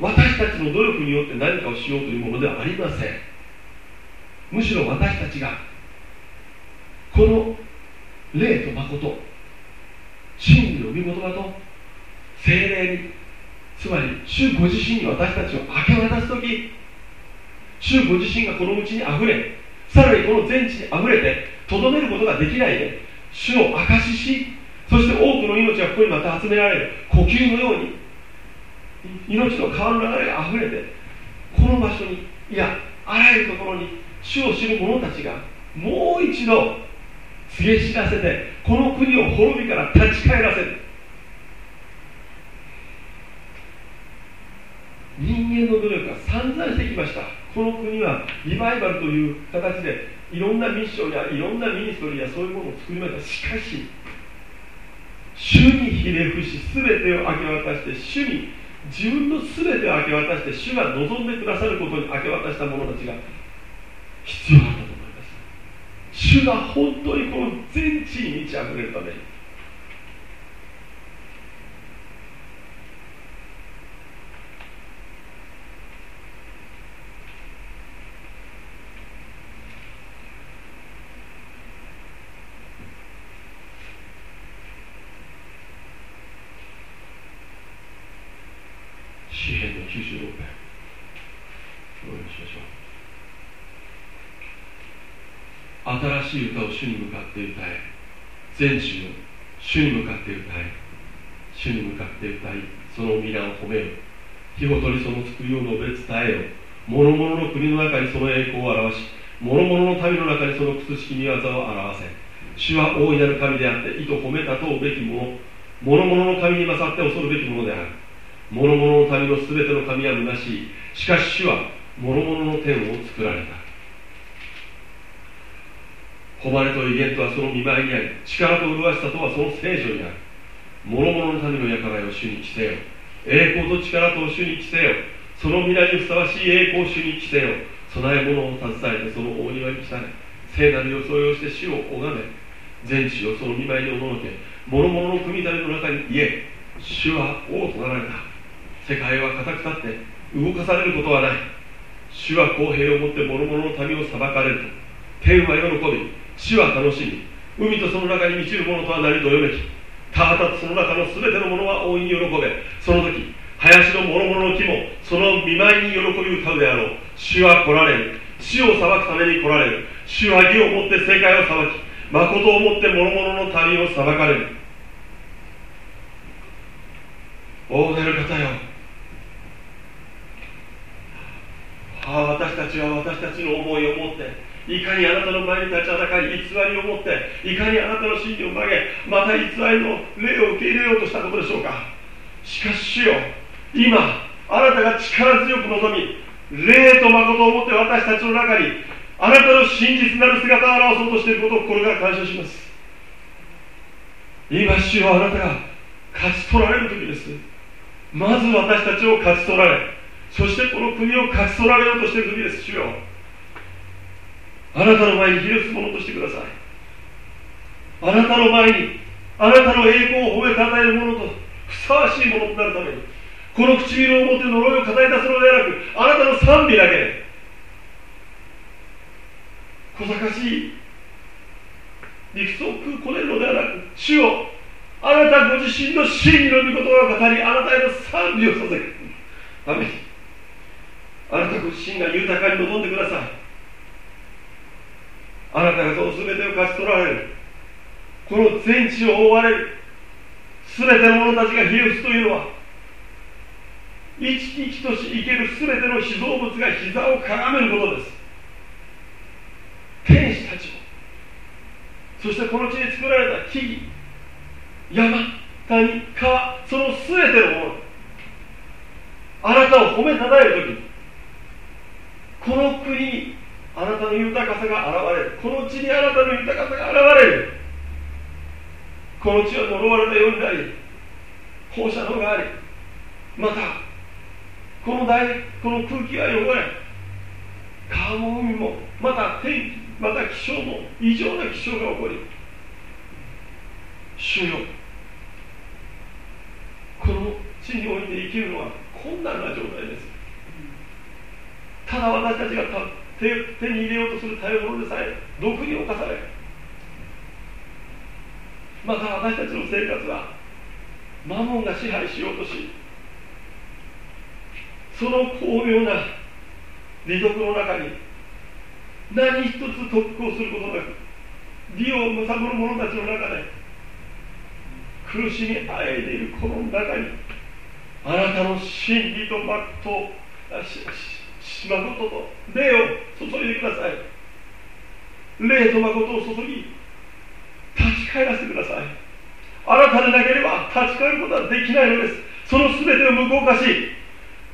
私たちの努力によって何かをしようというものではありません。むしろ私たちがこの霊と誠真理の御言葉と精霊につまり主ご自身に私たちを明け渡す時主ご自身がこのうちにあふれさらにこの全地にあふれてとどめることができないで主を証ししそして多くの命がここにまた集められる呼吸のように命の川の流れがあふれてこの場所にいやあらゆるところに主を知る者たちがもう一度告げ知らせてこの国を滅びから立ち返らせる。人間の努力が散々してきました。この国はリバイバルという形でいろんなミッションやいろんなミニストリーやそういうものを作りました。しかし主にひれ伏し全てを明け渡して主に自分の全てを明け渡して主が望んでくださることに明け渡した者たちが必要だったと思います。主が本当にこの全地に満ち溢れるためにしい歌を主に向かって歌え全主を主に向かって歌え主に向かって歌いその皆を褒めよ日ごとにその救いを述べ伝えよ諸々の国の中にその栄光を表し諸々の民の中にその屈しき見業を表せ。主は大いなる神であって意図褒めたとうべきもの諸々の神に勝って恐るべきものである。諸々の民のすべての神は虚しい。しかし主は諸々の天を作られた。誉れと威厳とはその見舞いにあり力と麗しさとはその聖女にある。諸々の民の輩を主に着せよ。栄光と力と主に着せよ。その未来にふさわしい栄光を主に着せよ。供え物を携えてその大庭に来たれ。聖なる装いをして主を拝め。全地をその見舞いにおののけ。諸々の組み種の中に言え。主は王となられた。世界は固く立って。動かされることはない。主は公平をもって諸々の民を裁かれる。と天は喜び。死は楽しみ。海とその中に満ちるものとは何と読めき。田畑とその中の全てのものは大いに喜べ。その時林の諸々の木もその見舞いに喜び歌うであろう。主は来られる。死を裁くために来られる。主は義をもって世界を裁き誠をもって諸々の民を裁かれる。大なる方よ。ああ私たちは私たちの思いを持っていかにあなたの前に立ちはだかり偽りを持っていかにあなたの真理を曲げまた偽りの霊を受け入れようとしたことでしょうか。しかし主よ今あなたが力強く望み霊と誠をもって私たちの中にあなたの真実なる姿を表そうとしていることを心から感謝します。今主よあなたが勝ち取られる時です。まず私たちを勝ち取られそしてこの国を勝ち取られようとしている時です。主よ。あなたの前にひれ伏すものとしてください。あなたの前にあなたの栄光を褒めたたえるものとふさわしいものとなるためにこの唇を持って呪いを語り出すのではなくあなたの賛美だけ小賢しい理屈を食うこねるのではなく主をあなたご自身の真理の御言葉を語りあなたへの賛美を捧げる。ためあなたご自身が豊かに望んでください。あなたがその全てを勝ち取られる。この全地を覆われる。全ての者たちがひれ伏すというのは生き生きとし生ける全ての被造物が膝をかがめることです。天使たちも。そしてこの地に作られた木々山谷川その全てのもの。あなたを褒めたたえる時にこの国にあなたの豊かさが現れる。この地にあなたの豊かさが現れる。この地は呪われたようになり放射能がありまたこの大この空気が汚れ川も海もまた天気また気象も異常な気象が起こり主よこの地において生きるのは困難な状態です。ただ私たちが手手に入れようとする食べ物でさえ毒に侵されまた私たちの生活はマモンが支配しようとしその巧妙な利得の中に何一つ特攻することなく利をむさぼる者たちの中で苦しみあえいでいるこの中にあなたの真理と真とし誠と霊を注いでください。霊と誠を注ぎ立ち返らせてください。あなたでなければ立ち返ることはできないのです。その全てを無効化し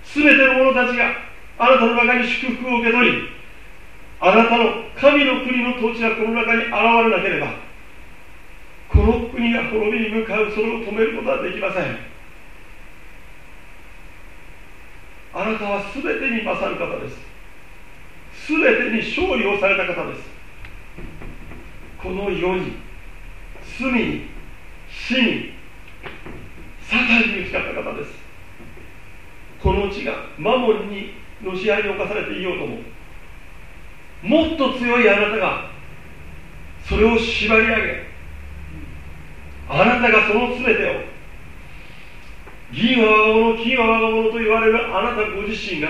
全ての者たちがあなたの中に祝福を受け取りあなたの神の国の統治がこの中に現れなければこの国が滅びに向かうそれを止めることはできませんあなたは全てに勝る方です。全てに勝利をされた方です。この世に罪に死にサタンに打ち勝った方です。この地がマモンにの支配に侵されていようとももっと強いあなたがそれを縛り上げあなたがその全てを銀は我が物金は我が物と言われるあなたご自身が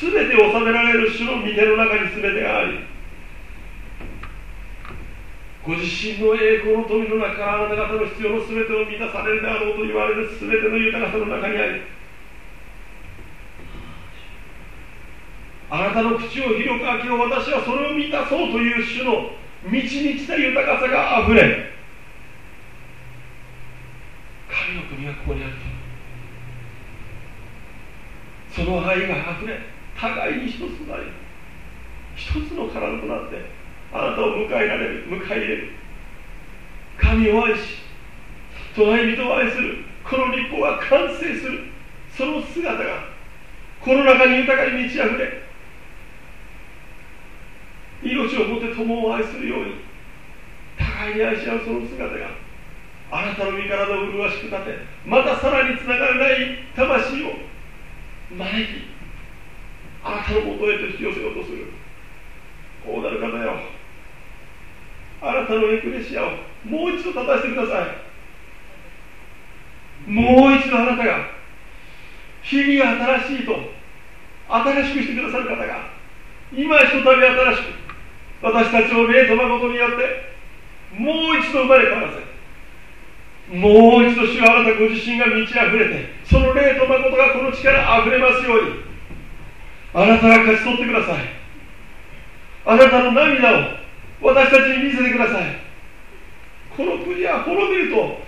全て収められる主の御手の中に全てがありご自身の栄光の富の中あなた方の必要の全てを満たされるであろうと言われる全ての豊かさの中にありあなたの口を広く開けよう私はそれを満たそうという主の満ち満ちた豊かさがあふれ神の国がここにあるとその愛があふれ互いに一つなり一つの体となってあなたを迎えられる迎え入れる。神を愛し隣人を愛するこの立法が完成するその姿がこの中に豊かに満ち溢れ命をもって友を愛するように互いに愛し合うその姿があなたの身体を麗しく立てまたさらにつながれない魂を招きあなたのもとへと引き寄せようとする。こうなる方よ。あなたのエクレシアをもう一度立たせてください。もう一度あなたが日々が新しいと新しくしてくださる方が今ひとたび新しく私たちを霊と誠によってもう一度生まれ変わらせ。もう一度主はあなたご自身が満ち溢れてその霊と誠がこの力溢れますように。あなたが勝ち取ってください。あなたの涙を私たちに見せてください。この国は滅びると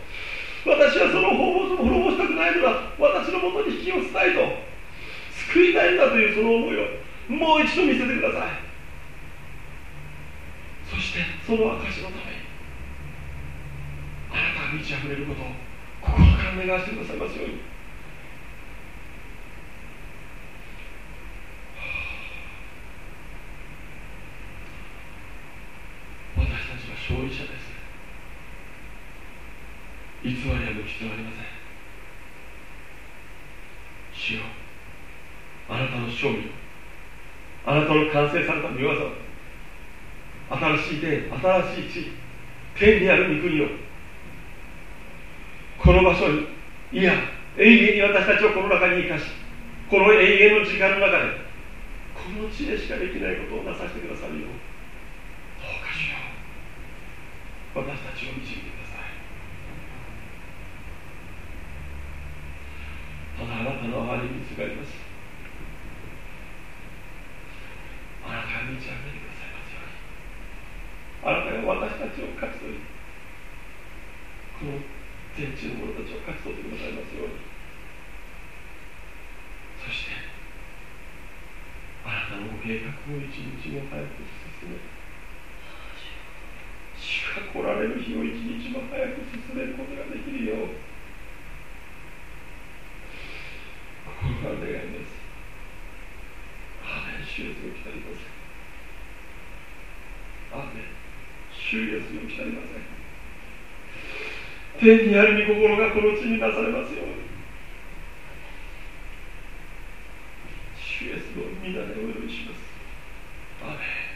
私はその滅ぼしたくないのだ。私のもとに引き寄せたいと救いたいんだというその思いをもう一度見せてください。そしてその証のためにあなたが満ち溢れることを心から願わせてくださいますように。私たちは勝利者です偽りは抜く必要ありません主よあなたの勝利をあなたの完成された見業新しい天新しい地天にある御国をこの場所にいや永遠に私たちをこの中に生かしこの永遠の時間の中でこの地でしかできないことをなさせてくださるよ。うどうかしよう。私たちを導いてください。ただあなたの愛にすがります。あなたが満ち溢れてくださいますように。あなたが私たちを勝ち取りこの天地の者たちを勝ち取ってくださいます。ようにそしてあなたのご計画を一日も早く進め主が来られる日を一日も早く進めることができるよう。心が願いますアーメン主イエスを来たりませんアーメン。主イエスを来たりません。天にある御心がこの地になされますように。主イエスの皆でお祈りします。アメ